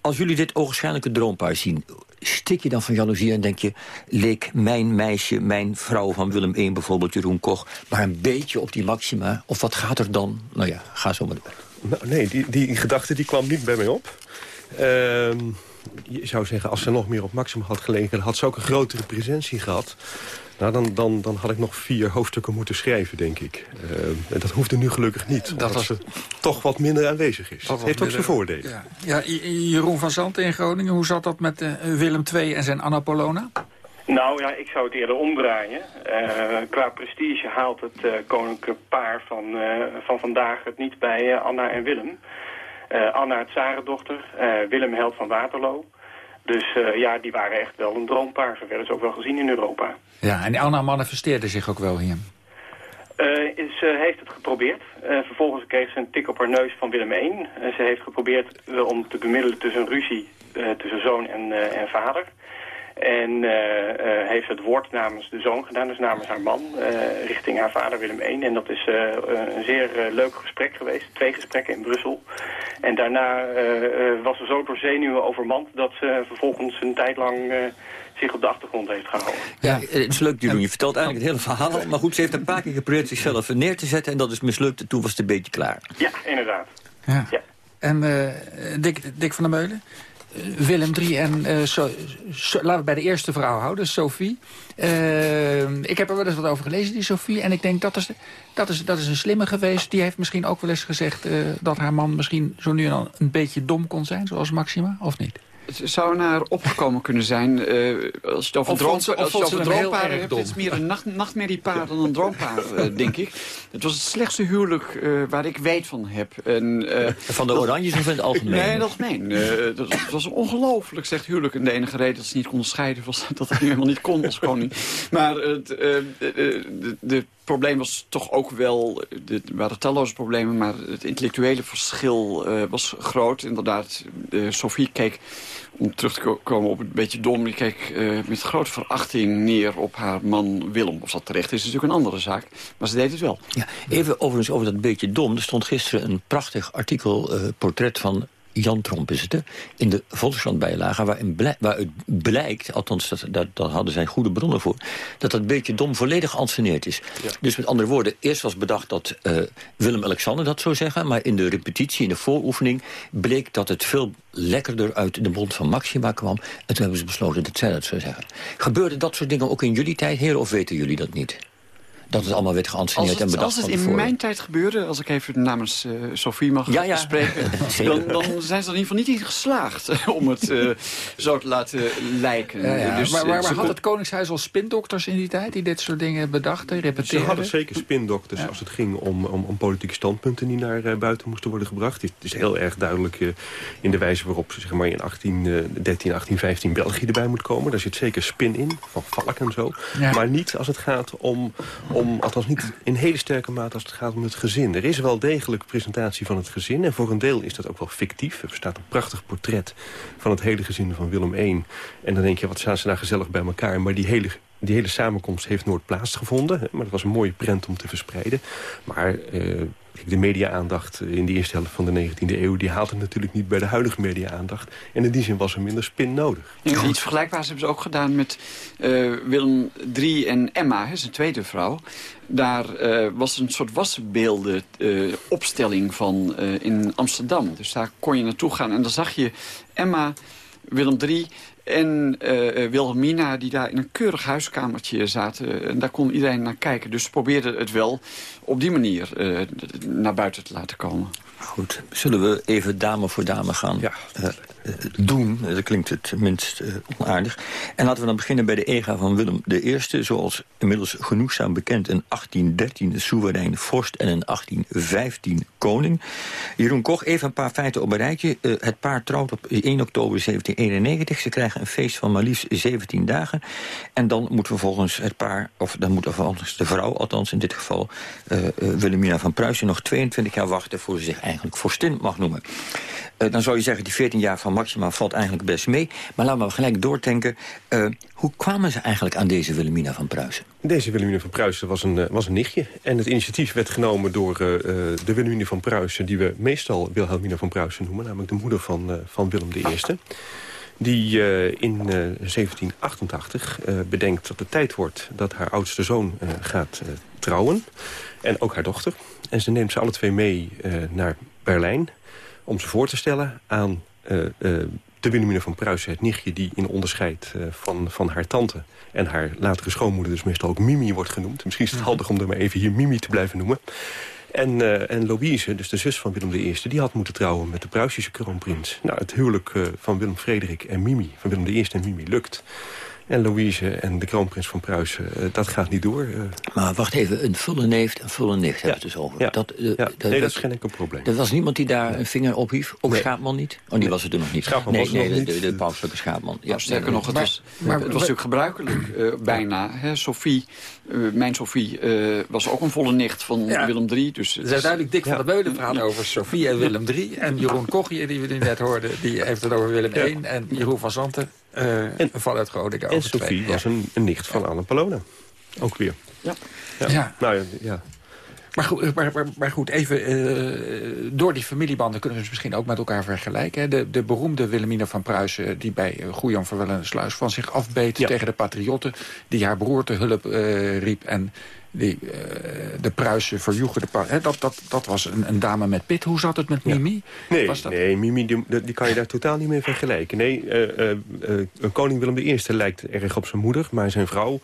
Als jullie dit ogenschijnlijke droompaar zien... stik je dan van jaloezie en denk je... leek mijn meisje, mijn vrouw van Willem I bijvoorbeeld, Jeroen Koch... maar een beetje op die maxima? Of wat gaat er dan? Nou ja, ga zo maar door. Nou, nee, die, die gedachte die kwam niet bij mij op. Ehm je zou zeggen, als ze nog meer op maximum had gelegen... had ze ook een grotere presentie gehad. Nou, dan, dan, dan had ik nog vier hoofdstukken moeten schrijven, denk ik. Uh, en dat hoefde nu gelukkig niet, dat was... ze toch wat minder aanwezig is. Dat heeft ook zijn voordelen. Ja. ja. Jeroen van Zanten in Groningen, hoe zat dat met uh, Willem II en zijn Anna Polona? Nou ja, ik zou het eerder omdraaien. Uh, qua prestige haalt het uh, koninklijke paar van, van vandaag het niet bij Anna en Willem. Uh, Anna het Zarendochter, uh, Willem Held van Waterloo. Dus uh, ja, die waren echt wel een droompaar. Zo werden ze ook wel gezien in Europa. Ja, en Anna manifesteerde zich ook wel hier. ze heeft het geprobeerd. vervolgens kreeg ze een tik op haar neus van Willem I. ze heeft geprobeerd om te bemiddelen tussen een ruzie tussen zoon en, en vader. En uh, uh, heeft het woord namens de zoon gedaan, dus namens haar man, uh, richting haar vader Willem I. En dat is een zeer leuk gesprek geweest, twee gesprekken in Brussel. En daarna was ze zo door zenuwen overmand dat ze vervolgens een tijd lang zich op de achtergrond heeft gehouden. Ja, het is leuk, Jeroen. Je vertelt eigenlijk het hele verhaal. Maar goed, ze heeft een paar keer geprobeerd zichzelf neer te zetten... en dat is mislukt. Toen was het een beetje klaar. Ja, inderdaad. Ja. ja. En Dick, Dick van der Meulen? Willem III en... eh, laten we bij de eerste vrouw houden, Sophie. Eh, ik heb er wel eens wat over gelezen, die Sophie. En ik denk, dat is, dat is, dat is een slimme geweest. Die heeft misschien ook wel eens gezegd... eh, dat haar man misschien zo nu en dan een beetje dom kon zijn, zoals Maxima, of niet? Het zou naar opgekomen kunnen zijn. eh, als je het over, droom, of als je het over erg hebt, het is meer een nacht, nachtmerriepaar dan een droompaar, eh, denk ik. Het was het slechtste huwelijk eh, waar ik weet van heb. En, eh, Van de Oranjes of in het algemeen? Nee, dat algemeen. Dat, het was een ongelooflijk slecht huwelijk. En de enige reden dat ze niet konden scheiden was dat het nu helemaal niet kon als koning. Maar het eh, de, de probleem was toch ook wel... Er waren talloze problemen, maar het intellectuele verschil eh, was groot. Inderdaad, Sophie keek, om terug te ko- komen op het beetje dom... die keek eh, met grote verachting neer op haar man Willem. Of dat terecht is, is natuurlijk een andere zaak. Maar ze deed het wel. Ja, even overigens over dat beetje dom. Er stond gisteren een prachtig artikel, eh, portret van Jan Tromp is het, hè? in de Volkskrant bijlage, waarin blij- waaruit blijkt, althans dat, dat, daar hadden zij goede bronnen voor, dat dat beetje dom volledig geanceneerd is. Dus met andere woorden, eerst was bedacht dat eh, Willem-Alexander dat zou zeggen, maar in de repetitie, in de vooroefening, bleek dat het veel lekkerder uit de mond van Maxima kwam. En toen hebben ze besloten dat zij dat zou zeggen. Gebeurde dat soort dingen ook in jullie tijd, heren, of weten jullie dat niet? Dat het allemaal werd Als geanceneerd en het, bedacht als het van in tevoren. mijn tijd gebeurde, als ik even namens eh Sophie mag Ja, ja. spreken... Dan, dan zijn ze er in ieder geval niet in geslaagd om het eh, zo te laten lijken. Ja, ja. Dus, maar eh, maar, ze maar had het Koningshuis al spindokters in die tijd... die dit soort dingen bedachten, Ze repeteerden? hadden zeker spindokters als het ging om, om, om politieke standpunten die naar eh, buiten moesten worden gebracht. Het is heel erg duidelijk eh, in de wijze waarop zeg maar, in 1813, 1815 België erbij moet komen. Daar zit zeker spin in, van Valk en zo. Ja. Maar niet als het gaat om, om, althans niet in hele sterke mate als het gaat om het gezin. Er is wel degelijk presentatie van het gezin en voor een deel is dat ook wel fictief. Er bestaat een prachtig portret van het hele gezin van Willem I. En dan denk je, wat staan ze nou gezellig bij elkaar. Maar die hele die hele samenkomst heeft nooit plaatsgevonden. Maar dat was een mooie prent om te verspreiden. Maar eh, de media-aandacht in de eerste helft van de 19e eeuw... die haalt het natuurlijk niet bij de huidige media-aandacht. En in die zin was er minder spin nodig. Iets vergelijkbaars hebben ze ook gedaan met eh, Willem III en Emma, hè, zijn tweede vrouw. Daar eh, was een soort wassenbeelden opstelling van in Amsterdam. Dus daar kon je naartoe gaan en dan zag je Emma, Willem III en eh, eh, Wilhelmina... die daar in een keurig huiskamertje zaten. En daar kon iedereen naar kijken. Dus ze probeerden het wel op die manier eh, naar buiten te laten komen. Goed, zullen we even dame voor dame gaan eh, eh, doen? Dat klinkt het minst eh, onaardig. En laten we dan beginnen bij de ega van Willem I. Zoals inmiddels genoegzaam bekend een 1813 soeverein vorst en een 1815 koning. Jeroen Koch, even een paar feiten op een rijtje. Eh, het paar trouwt op 1 oktober 1791. Ze krijgen een feest van maar liefst 17 dagen. En dan moet vervolgens het paar, of dan moet vervolgens de vrouw, althans in dit geval eh, eh, Wilhelmina van Pruisen, nog 22 jaar wachten voor ze zich eigenlijk vorstin mag noemen. Eh, dan zou je zeggen, die 14 jaar van Maxima valt eigenlijk best mee. Maar laten we gelijk doordenken. eh, hoe kwamen ze eigenlijk aan deze Wilhelmina van Pruisen? Deze Wilhelmina van Pruisen was een, eh, was een nichtje. En het initiatief werd genomen door eh, eh, de Wilhelmina van Pruisen... die we meestal Wilhelmina van Pruisen noemen. Namelijk de moeder van, eh, van Willem I. Die eh, in eh, 1788 eh, bedenkt dat het tijd wordt... dat haar oudste zoon eh, gaat trouwen. En ook haar dochter. En ze neemt ze alle twee mee eh, naar Berlijn... om ze voor te stellen aan eh, eh, de Wilhelmina van Pruisen, het nichtje... die in onderscheid eh, van, van haar tante en haar latere schoonmoeder... dus meestal ook Mimi wordt genoemd. Misschien is het handig om er maar even hier Mimi te blijven noemen. En, eh, en Louise, dus de zus van Willem I, die had moeten trouwen met de Pruisische kroonprins. Nou, het huwelijk eh, van Willem Frederik en Mimi, van Willem I en Mimi, lukt. En Louise en de kroonprins van Pruisen, eh, dat gaat niet door. eh. Maar wacht even, een volle neef en volle nicht hebben we het dus over. Ja. Dat, eh, Ja, dat, nee, dat is geen enkel probleem. Er was niemand die daar een vinger op hief? Ook Nee. Schaapman niet? Oh, die was het er nog niet. Schaapman nee, was er nee, nog de, niet. de, de pauselijke Schaapman. Ja, Nou, sterker nee, nog, het maar- was, maar- het was natuurlijk gebruikelijk, eh, bijna. Hè? Sophie, eh, mijn Sophie, eh, was ook een volle nicht van Ja. Willem III. Dus Er zijn duidelijk Dick van der Beulen verhaal over Sofie en Willem III. En Jeroen Kochje, die we nu net hoorden, die heeft het over Willem I. En Jeroen van Zanten eh vanuit Groningen En. Sophie was een, een nicht van Anne Palona. Ook weer. Ja. Ja. Nou ja, ja. Maar goed, maar, maar, maar goed even eh, door die familiebanden kunnen we ze misschien ook met elkaar vergelijken. Hè. De, de beroemde Wilhelmina van Pruisen, die bij uh, Goejan van Sluis van zich afbeet tegen de patriotten, die haar broer te hulp eh, riep en die, eh, de Pruisen verjoegen. De, dat, dat, dat was een, een, dame met pit. Hoe zat het met Mimi? Nee, dat... nee Mimi die, die, kan je daar totaal niet mee vergelijken. Nee, uh, koning Willem I lijkt erg op zijn moeder, maar zijn vrouw...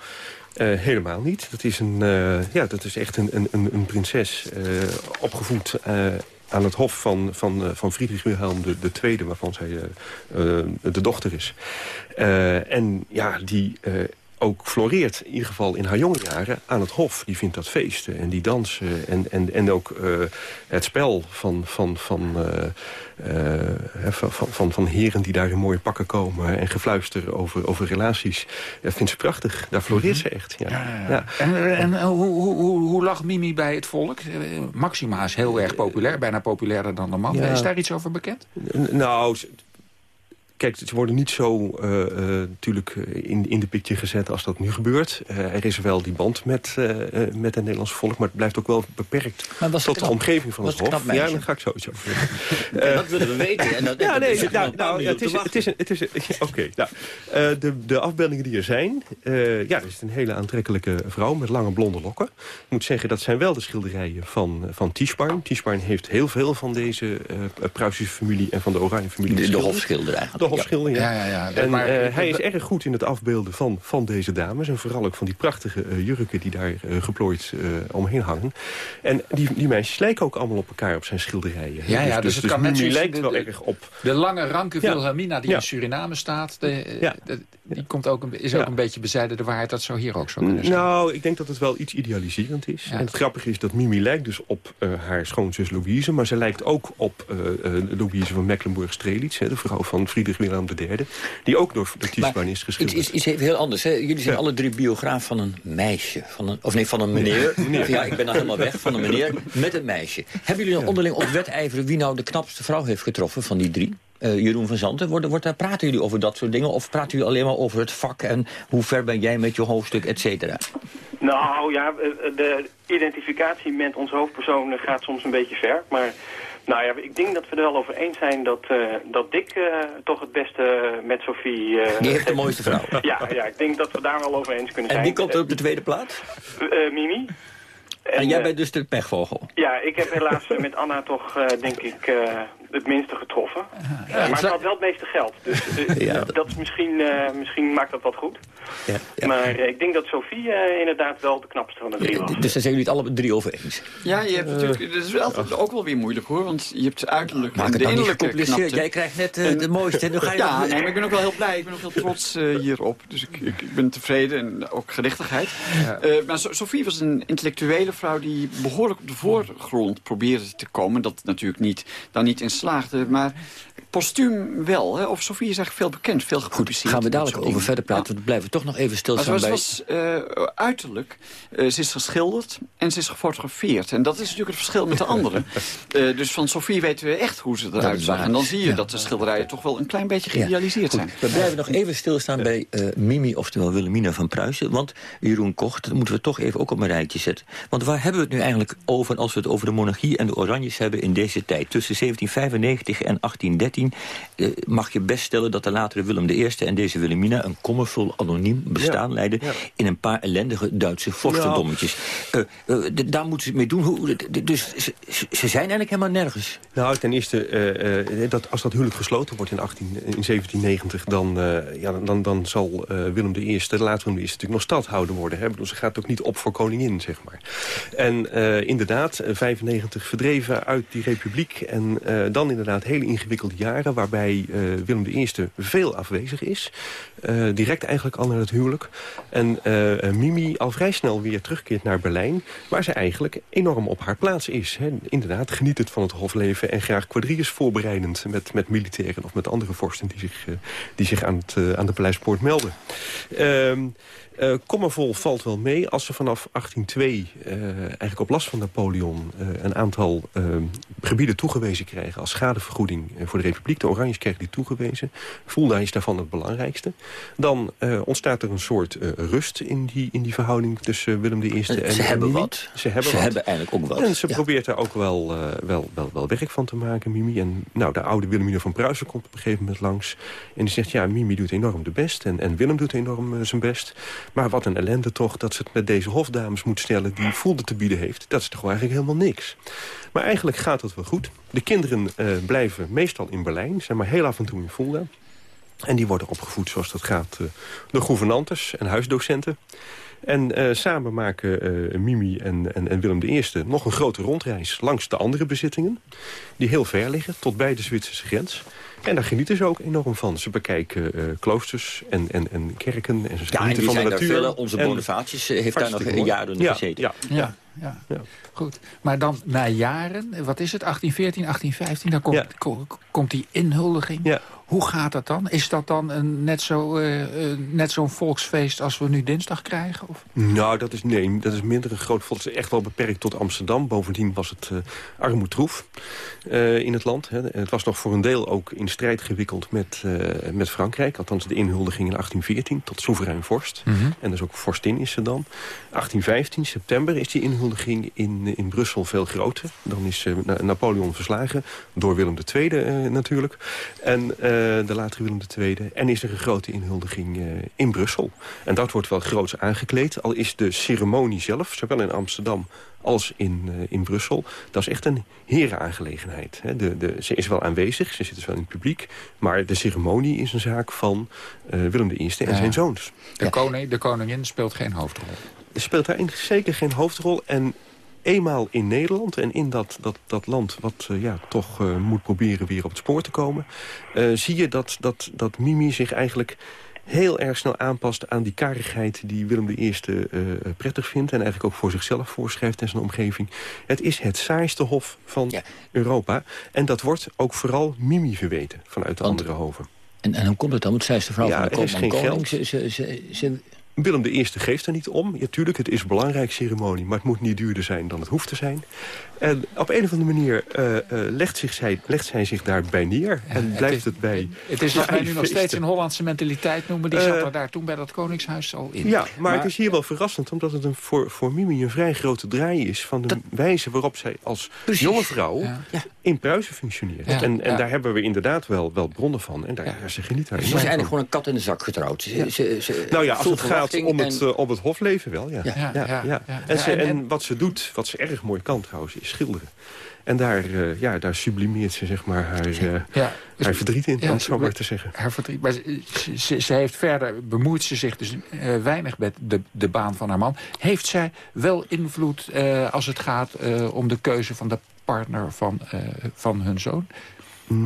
helemaal niet. Dat is, een, ja, dat is echt een, een, een prinses opgevoed aan het hof van, van, van Friedrich Wilhelm II, waarvan zij de dochter is. en ja, die ook floreert, in ieder geval in haar jonge jaren, aan het hof. Die vindt dat feesten en die dansen. En, en, en ook uh, het spel van, van, van, uh, uh, van, van, van, heren die daar in mooie pakken komen... en gefluister over, over relaties. Dat vindt ze prachtig. Daar floreert mm -hmm. ze echt. Ja. Ja, ja. En, en hoe, hoe, hoe, hoe lag Mimi bij het volk? Maxima is heel erg populair, bijna populairder dan de man. Is daar iets over bekend? Nou Kijk, ze worden niet zo uh, uh, natuurlijk in, in de picture gezet als dat nu gebeurt. Uh, er is wel die band met, met het Nederlandse volk, maar het blijft ook wel beperkt tot de omgeving van het hof. Ja, dan ga ik sowieso. ja, dat willen we weten. En dat, ja, nee, nou, nou, ja, het is, het is, een, het is een, Oké, okay, nou, de, de afbeeldingen die er zijn... ja, er is een hele aantrekkelijke vrouw met lange blonde lokken. Ik moet zeggen, dat zijn wel de schilderijen van, van Tischbarn. Tischbarn heeft heel veel van deze Pruisische familie en van de Oranje familie De, de hofschilder eigenlijk hofschilder, ja. ja, ja, ja. En maar, uh, hij is erg goed in het afbeelden van, van deze dames. En vooral ook van die prachtige uh, jurken die daar uh, geplooid omheen hangen. En die, die meisjes lijken ook allemaal op elkaar op zijn schilderijen. Ja, ja, dus, dus, dus het kan dus lijkt de, wel erg op... De lange ranke Wilhelmina die in Suriname staat... De, de, die komt ook een, is ook een beetje bezijden de waarheid. Dat zou hier ook zo kunnen zijn. Nou, ik denk dat het wel iets idealiserend is. En het grappige is dat Mimi lijkt dus op haar schoonzus Louise. Maar ze lijkt ook op Louise van Mecklenburg-Strelitz. De vrouw van Friedrich Willem III. Die ook door de Tiesman is geschilderd. Iets, iets even heel anders. Hè? Jullie zijn alle drie biograaf van een meisje. Van een, of nee, van een meneer. meneer. Ja, ik ben al helemaal weg. Van een meneer met een meisje. Hebben jullie dan onderling op wedijveren... wie nou de knapste vrouw heeft getroffen van die drie? Uh, Jeroen van Zanten, wordt, wordt, praten jullie over dat soort dingen? Of praten jullie alleen maar over het vak en hoe ver ben jij met je hoofdstuk, et cetera? Nou ja, de identificatie met onze hoofdpersoon gaat soms een beetje ver. Maar nou ja, ik denk dat we er wel over eens zijn dat, uh, dat Dick uh, toch het beste met Sophie... Uh, die heeft de mooiste vrouw. ja, ja, ik denk dat we daar wel over eens kunnen zijn. En wie komt er op de tweede plaats? Mimi. En, en jij bent dus de pechvogel? Ja, ik heb helaas met Anna toch, denk ik, het minste getroffen. Ja, maar ze had wel het meeste geld. Dus ja, dat is misschien, uh, misschien maakt dat wat goed. Ja, ja. Maar uh, ik denk dat Sophie uh, inderdaad wel de knapste van de drie was. Dus daar zijn jullie het alle drie over eens? Ja, je hebt natuurlijk, dat is wel ook wel weer moeilijk hoor. Want je hebt uiterlijk Maak het de nou knapte. Jij krijgt net de mooiste. En ga je ja, nee, maar ik ben ook wel heel blij. Ik ben ook heel trots hierop. Dus ik, ik, ik, ben tevreden en ook gerichtigheid. maar Sophie was een intellectuele vrouw die behoorlijk op de voorgrond probeerde te komen. Dat natuurlijk niet, dan niet in slaagde. Maar postuum wel. Hè? Of Sofie is eigenlijk veel bekend, veel gepubliceerd. gaan we dadelijk over verder praten. We blijven toch nog even stilstaan maar bij... was uh, uiterlijk. Uh, ze is geschilderd en ze is gefotografeerd. En dat is natuurlijk het verschil met de anderen. uh, dus van Sofie weten we echt hoe ze eruit zag. En dan zie je ja. dat de schilderijen toch wel een klein beetje geïdealiseerd ja. zijn. We blijven nog even stilstaan bij Mimi, oftewel Wilhelmina van Pruisen. Want Jeroen Kocht, dat moeten we toch even ook op een rijtje zetten. Want waar hebben we het nu eigenlijk over... als we het over de monarchie en de oranjes hebben in deze tijd? Tussen 1795 en 1813 uh, mag je best stellen dat de latere Willem I en deze Wilhelmina... een kommervol anoniem bestaan ja, leiden ja. in een paar ellendige Duitse vorstendommetjes. Uh, uh, daar moeten ze het mee doen. Hoe, dus ze, ze, zijn eigenlijk helemaal nergens. Nou, ten eerste, dat, als dat huwelijk gesloten wordt in, 18, in 1790... dan, ja, dan, dan zal Willem I, de latere Willem I, natuurlijk nog stadhouder worden. Hè? Dus ze gaat ook niet op voor koningin, zeg maar. En inderdaad, 95 verdreven uit die republiek... en dan inderdaad hele ingewikkelde jaren... waarbij uh, Willem I veel afwezig is. Uh, direct eigenlijk al naar het huwelijk. En uh, Mimi al vrij snel weer terugkeert naar Berlijn... waar ze eigenlijk enorm op haar plaats is. Hè. Inderdaad, geniet het van het hofleven... en graag quadrilles voorbereidend met, met militairen... of met andere vorsten die zich, die zich aan, het, aan de paleispoort melden. Ehm, uh, Kommervol valt wel mee als ze vanaf 1802 uh, eigenlijk op last van Napoleon uh, een aantal gebieden toegewezen krijgen als schadevergoeding eh, voor de Republiek. De Oranjes krijgen die toegewezen. Fulda is daarvan het belangrijkste. Dan ontstaat er een soort rust in die, in die verhouding tussen Willem I en Ze hebben Mimi. wat. Ze hebben, Ze wat. hebben eigenlijk ook wat. En ze Ja. probeert daar ook wel, wel, wel, wel werk van te maken, Mimi. En nou, de oude Wilhelmina van Pruisen komt op een gegeven moment langs. En die zegt, ja, Mimi doet enorm de best. En, en Willem doet enorm zijn best. Maar wat een ellende toch dat ze het met deze hofdames moet stellen... die Fulda te bieden heeft. Dat is toch eigenlijk helemaal niks. Maar eigenlijk gaat het wel goed. De kinderen uh, blijven meestal in Berlijn. Zijn maar heel af en toe in Fulda. En die worden opgevoed zoals dat gaat uh, door gouvernantes en huisdocenten. En uh, samen maken uh, Mimi en, en, en, Willem I nog een grote rondreis langs de andere bezittingen. Die heel ver liggen, tot bij de Zwitserse grens. En daar genieten ze ook enorm van. Ze bekijken uh, kloosters en, en, en kerken. En ze ja, en die van zijn de daar natuur. Onze Bonifatius heeft daar nog mooi. jaren ja, gezeten. Ja, ja. ja. ja. Goed, maar dan na jaren, wat is het, 1814, 1815, dan komt, Ja. ko- komt die inhuldiging. Ja. Hoe gaat dat dan? Is dat dan een, net zo'n uh, uh, net zo'n volksfeest als we nu dinsdag krijgen? Of? Nou, dat is, nee, dat is minder een groot volk. Het is echt wel beperkt tot Amsterdam. Bovendien was het uh, armoedroef uh, in het land. Hè. Het was nog voor een deel ook in strijd gewikkeld met, uh, met Frankrijk. Althans de inhuldiging in 1814 tot soeverein vorst. Mhm. En dus ook vorstin is ze dan. 1815, september, is die inhuldiging in, in Brussel veel groter. Dan is uh, Napoleon verslagen, door Willem II uh, natuurlijk. En uh, de latere Willem II. En is er een grote inhuldiging uh, in Brussel. En dat wordt wel groots aangekleed. Al is de ceremonie zelf, zowel in Amsterdam als in, uh, in Brussel. Dat is echt een herenaangelegenheid. Hè. De, de, ze is wel aanwezig, ze zit dus wel in het publiek. Maar de ceremonie is een zaak van uh, Willem I en ja. zijn zoons. De, koning, de koningin speelt geen hoofdrol. Speelt daarin zeker geen hoofdrol. En eenmaal in Nederland en in dat, dat, dat land wat uh, ja, toch uh, moet proberen weer op het spoor te komen... Uh, zie je dat, dat, dat Mimi zich eigenlijk heel erg snel aanpast aan die karigheid die Willem I prettig vindt... en eigenlijk ook voor zichzelf voorschrijft en zijn omgeving. Het is het saaiste hof van ja. Europa. En dat wordt ook vooral Mimi verweten vanuit de Want, andere hoven. En, en hoe komt het dan? Is de vrouw ja, van de er is geen koning. ze, ze, ze, Willem I geeft er niet om. Ja, tuurlijk, het is een belangrijke ceremonie, maar het moet niet duurder zijn dan het hoeft te zijn. En op een of andere manier uh, uh, legt, zich zij, legt zij zich daarbij neer en Ja, blijft is, het bij... Het is wat wij nu nog steeds een Hollandse mentaliteit noemen. Die Eh, zat er daar toen bij dat Koningshuis al in. Ja, maar, maar het is hier wel verrassend, omdat het een, voor, voor Mimi een vrij grote draai is... van de dat, wijze waarop zij als precies. jonge vrouw Ja. in Pruisen functioneert. Ja, en en ja. daar hebben we inderdaad wel, wel bronnen van. En daar, ja. ze geniet daar Ze is eigenlijk gewoon een kat in de zak getrouwd. Ze, ze, ze Nou ja, als het gaat verwachting om het, en- om het hofleven wel, ja. En, ze, Ja, en- en wat ze doet, wat ze erg mooi kan trouwens, is schilderen. En daar, uh, ja, daar sublimeert ze zeg maar haar, uh, Ja. haar verdriet in, Ja, om het zo maar te zeggen. Haar verdriet. Maar ze, ze, ze heeft verder, bemoeit ze zich dus eh, weinig met de, de baan van haar man. Heeft zij wel invloed eh, als het gaat eh, om de keuze van de partner van, eh, van hun zoon?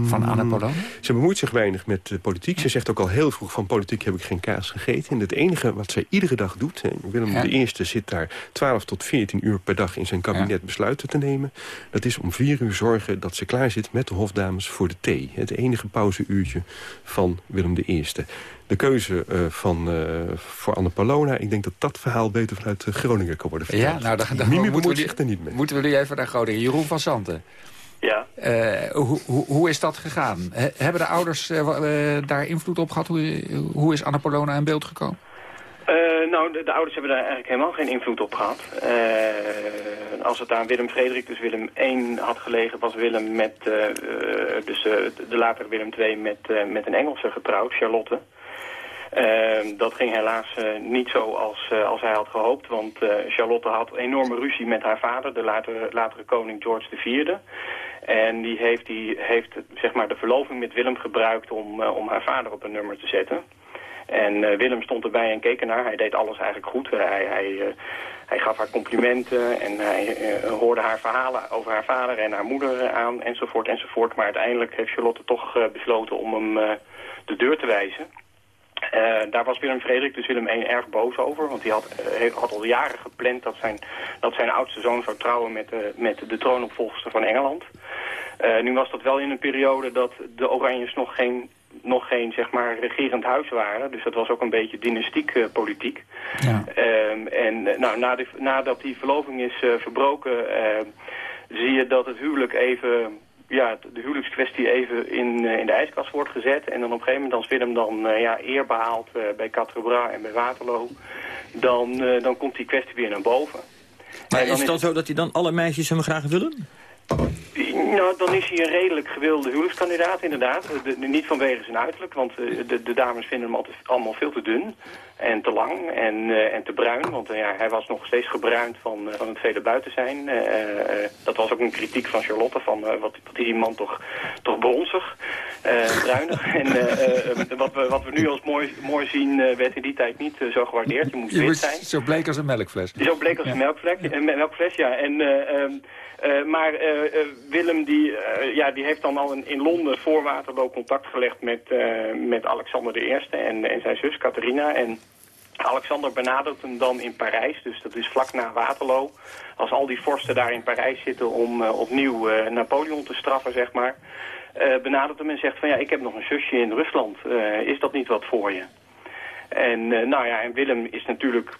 Van Anne Polon? Ze bemoeit zich weinig met uh, politiek. Ze zegt ook al heel vroeg van politiek heb ik geen kaas gegeten. En het enige wat zij iedere dag doet... Willem Ja. I zit daar 12 tot 14 uur per dag in zijn kabinet Ja. besluiten te nemen. Dat is om vier uur zorgen dat ze klaar zit met de hofdames voor de thee. Het enige pauzeuurtje van Willem I. De keuze uh, van, uh, voor Anne Palona, ik denk dat dat verhaal beter vanuit Groningen kan worden verteld. Ja, nou, dan, dan Mimi moeten, we er niet mee. moeten we nu even naar Groningen. Jeroen van Santen. Ja. Eh, hoe, hoe, hoe is dat gegaan? He- hebben de ouders eh, eh, daar invloed op gehad? Hoe, hoe is Anna Polona in beeld gekomen? Nou, de, de ouders hebben daar eigenlijk helemaal geen invloed op gehad. Eh, als het aan Willem Frederik, dus Willem I, had gelegen, was Willem met, dus de- latere Willem II met, met een Engelse getrouwd, Charlotte. Dat ging helaas niet zo als, als hij had gehoopt, want Charlotte had enorme ruzie met haar vader, de latere, latere koning George IV. En die heeft, die heeft zeg maar, de verloving met Willem gebruikt om, eh, om haar vader op een nummer te zetten. En eh, Willem stond erbij en keek ernaar. Hij deed alles eigenlijk goed. Eh, hij, hij, hij gaf haar complimenten en hij hoorde haar verhalen over haar vader en haar moeder aan, enzovoort, enzovoort. Maar uiteindelijk heeft Charlotte toch besloten om hem de deur te wijzen. Eh, daar was Willem Frederik, dus Willem I, erg boos over. Want hij had, eh, had al jaren gepland dat zijn, dat zijn oudste zoon zou trouwen met, de met de troonopvolgster van Engeland. Eh, nu was dat wel in een periode dat de Oranjes nog geen, nog geen zeg maar, regerend huis waren. Dus dat was ook een beetje dynastiek politiek. Ja. Ehm, en nou, na de, nadat die verloving is verbroken... zie je dat het huwelijk even ja, de huwelijkskwestie even in, in de ijskast wordt gezet. En dan op een gegeven moment als Willem dan ja, eer behaalt bij Quatre en bij Waterloo... Dan, dan komt die kwestie weer naar boven. Maar is het dan zo dat hij dan alle meisjes hem graag willen? Nou, dan is hij een redelijk gewilde huwelijkskandidaat, inderdaad. De, niet vanwege zijn uiterlijk, want eh, de, de, dames vinden hem altijd allemaal veel te dun en te lang en, uh, en te bruin. Want uh, ja, hij was nog steeds gebruind van, van het vele buiten zijn. dat was ook een kritiek van Charlotte, van wat, wat is die man toch, toch bronzig, bruinig. en wat, we, wat we nu als mooi, mooi zien, werd in die tijd niet zo gewaardeerd. Je moest wit zijn. Zo bleek als een melkfles. Zo bleek als een melkfles, een melkfles, ja. En... Uh, maar uh, Willem die, ja, die heeft dan al in, in Londen voor Waterloo contact gelegd met, met Alexander I en, en zijn zus Catharina. En Alexander benadert hem dan in Parijs, dus dat is vlak na Waterloo. Als al die vorsten daar in Parijs zitten om opnieuw Napoleon te straffen, zeg maar. benadert hem en zegt van ja, ik heb nog een zusje in Rusland. is dat niet wat voor je? En nou ja, en Willem is natuurlijk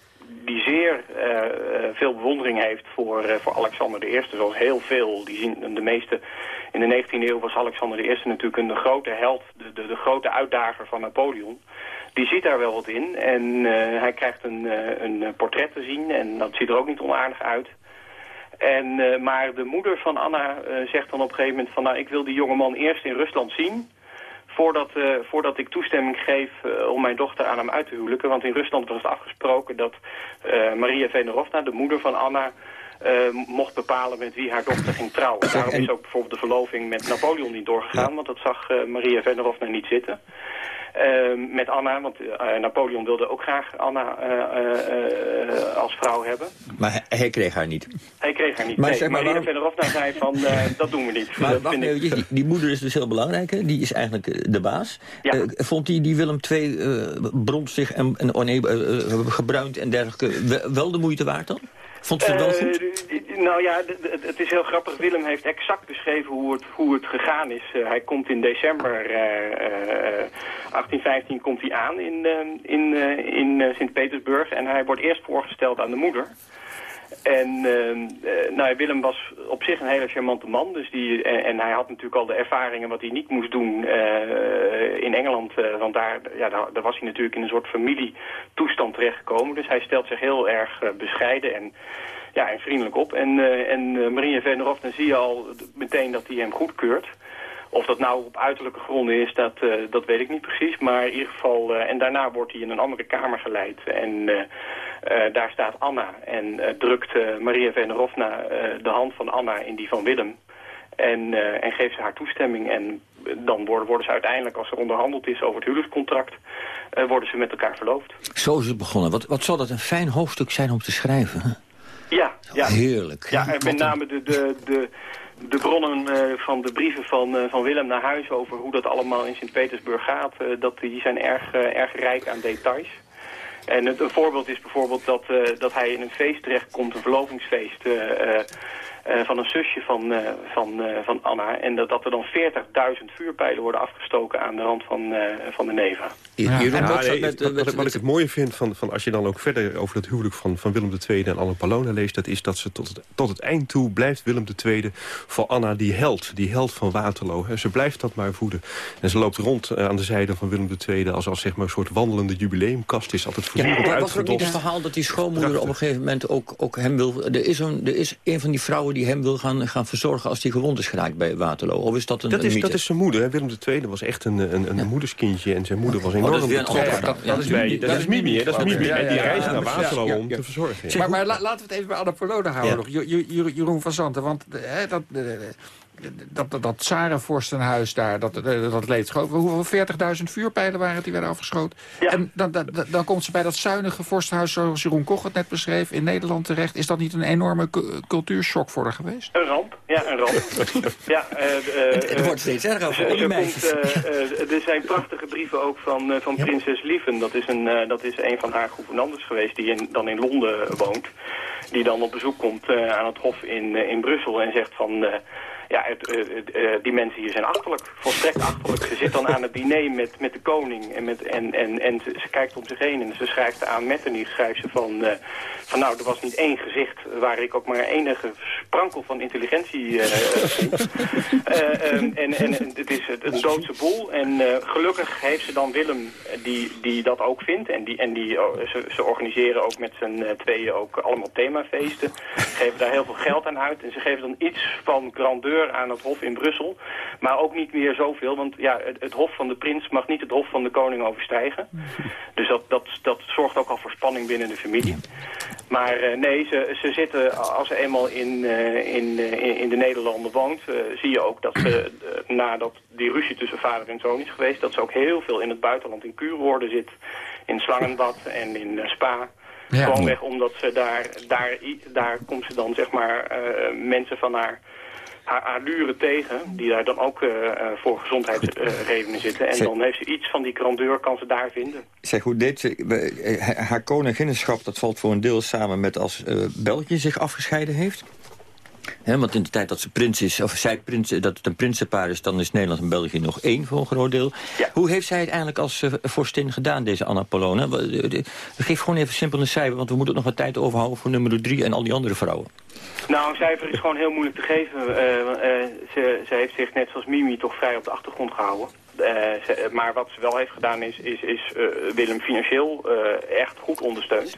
die zeer uh, veel bewondering heeft voor, uh, voor Alexander I. Zoals heel veel, die zien, de meeste in de 19e eeuw was Alexander I natuurlijk een grote held, de, de, de grote uitdager van Napoleon. Die ziet daar wel wat in en hij krijgt een, een portret te zien en dat ziet er ook niet onaardig uit. En, maar de moeder van Anna zegt dan op een gegeven moment van nou ik wil die jongeman eerst in Rusland zien voordat, uh, voordat ik toestemming geef uh, om mijn dochter aan hem uit te huwelijken. Want in Rusland was het afgesproken dat uh, Maria Venerovna, de moeder van Anna... mocht bepalen met wie haar dochter ging trouwen. Daarom is ook bijvoorbeeld de verloving met Napoleon niet doorgegaan... want dat zag Maria Venerovna niet zitten. Uh, met Anna, want uh, Napoleon wilde ook graag Anna uh, als vrouw hebben. Maar hij, kreeg haar niet? Hij kreeg haar niet, maar, nee. Zeg maar, Maria waarom... zei van, dat doen we niet. Maar wacht ik... die, die, moeder is dus heel belangrijk, hè? die is eigenlijk de baas. Ja. vond die, die Willem II bronstig en, en gebruind en dergelijke wel de moeite waard dan? Vond het wel goed? Nou ja, het is heel grappig. Willem heeft exact beschreven hoe het, hoe het gegaan is. hij komt in december 1815 komt hij aan in, in, in Sint-Petersburg. En hij wordt eerst voorgesteld aan de moeder. En uh, nou, Willem was op zich een hele charmante man. Dus die, en, hij had natuurlijk al de ervaringen wat hij niet moest doen uh, in Engeland. Uh, want daar, ja, daar, daar, was hij natuurlijk in een soort familietoestand terechtgekomen. Dus hij stelt zich heel erg bescheiden en ja, en vriendelijk op. En, uh, en Maria Venerhoff, dan zie je al meteen dat hij hem goedkeurt. Of dat nou op uiterlijke gronden is, dat, dat weet ik niet precies. Maar in ieder geval, en daarna wordt hij in een andere kamer geleid. En daar staat Anna en drukt Maria Venerovna de hand van Anna in die van Willem. En, en geeft ze haar toestemming. En dan worden, worden ze uiteindelijk, als er onderhandeld is over het huwelijkscontract... worden ze met elkaar verloofd. Zo is het begonnen. Wat, wat zal dat een fijn hoofdstuk zijn om te schrijven, hè? Ja, ja. Heerlijk. Ja, en met name de, de, de, de bronnen uh, van de brieven van, uh, van Willem naar huis over hoe dat allemaal in Sint-Petersburg gaat, uh, dat, die zijn erg, erg rijk aan details. En het, een voorbeeld is bijvoorbeeld dat, dat hij in een feest terechtkomt, een verlovingsfeest, uh, van een zusje van, uh, van, uh, van Anna. En dat, dat er dan 40.000 vuurpijlen worden afgestoken aan de rand van, van de Neva. Ja. Ja, nee, met, wat, wat, wat, ik het mooie vind van, van als je dan ook verder over het huwelijk van, van Willem II en Anne Palona leest... dat is dat ze tot het, tot het eind toe blijft Willem II voor Anna die held. Die held van Waterloo. Hè. Ze blijft dat maar voeden. En ze loopt rond aan de zijde van Willem II als, als zeg maar, een soort wandelende jubileumkast. Is altijd voortdurend ja, Was er niet het verhaal dat die schoonmoeder op een gegeven moment ook, ook hem wil... Er is, een, er is een van die vrouwen die hem wil gaan, gaan verzorgen als hij gewond is geraakt bij Waterloo? Of is dat een, dat, is, dat is zijn moeder. Willem II was echt een, een, een ja. moederskindje en zijn moeder was enorm oh, dat, is dat, dat, is Mimi. Dat is Mimi. Dat is Mimi. En die reist naar Waterloo om te verzorgen. Maar, maar laten we het even bij Anna Polona houden nog. Jeroen van Zanten, want dat dat, dat, dat Zarenvorstenhuis daar, dat, dat leed Hoeveel 40.000 vuurpijlen waren het die werden afgeschoten? Ja. En dan, dan, dan komt ze bij dat zuinige vorstenhuis, zoals Jeroen Koch het net beschreef, in Nederland terecht. Is dat niet een enorme cultuurshock voor haar geweest? Een ramp, ja, een ramp. ja, uh, uh, het, wordt steeds erger voor die meisjes. Komt, er zijn prachtige brieven ook van, van ja. prinses Lieven. Dat is, een, dat is een van haar gouvernantes geweest die in, dan in Londen woont. Die dan op bezoek komt aan het hof in, in Brussel en zegt van ja, het, eh, eh, die mensen hier zijn achterlijk, volstrekt achterlijk. Ze zit dan aan het diner met, met de koning en, met, en, en, en ze, kijkt om zich heen en ze schrijft aan Metternich, schrijft ze van, eh, van nou, er was niet één gezicht waar ik ook maar enige sprankel van intelligentie uh, en, en het is een doodse boel en gelukkig heeft ze dan Willem die, die dat ook vindt en, die, en die, oh, ze, ze organiseren ook met z'n tweeën ook allemaal themafeesten, geven daar heel veel geld aan uit en ze geven dan iets van grandeur aan het hof in Brussel. Maar ook niet meer zoveel, want ja, het, het hof van de prins mag niet het hof van de koning overstijgen. Dus dat, dat, dat zorgt ook al voor spanning binnen de familie. Maar uh, nee, ze, ze zitten, als ze eenmaal in, uh, in, uh, in de Nederlanden woont, zie je ook dat ze, nadat die ruzie tussen vader en zoon is geweest, dat ze ook heel veel in het buitenland in Kuurwoorden zit, in Slangenbad en in Spa. Ja. Gewoonweg omdat ze daar, daar, daar komt ze dan zeg maar mensen van haar haar allure tegen, die daar dan ook uh, voor gezondheidsredenen zitten. En dan heeft ze iets van die grandeur, kan ze daar vinden. Zeg, hoe deed ze, eh, haar koninginnenschap, dat valt voor een deel samen met als uh, België zich afgescheiden heeft? Want in de tijd dat ze prins is, of zij prins, dat het een prinsenpaar is... dan is Nederland en België nog één voor een groot deel. Hoe heeft zij het eigenlijk als uh, vorstin gedaan, deze Anna Polona? Geef gewoon even simpel een cijfer, want we moeten nog wat tijd overhouden... voor nummer drie en al die andere vrouwen. Nou, een cijfer is gewoon heel moeilijk te geven. Uh, uh, ze, ze, heeft zich net zoals Mimi toch vrij op de achtergrond gehouden. Ze, maar wat ze wel heeft gedaan is, is, is Willem financieel echt goed ondersteund.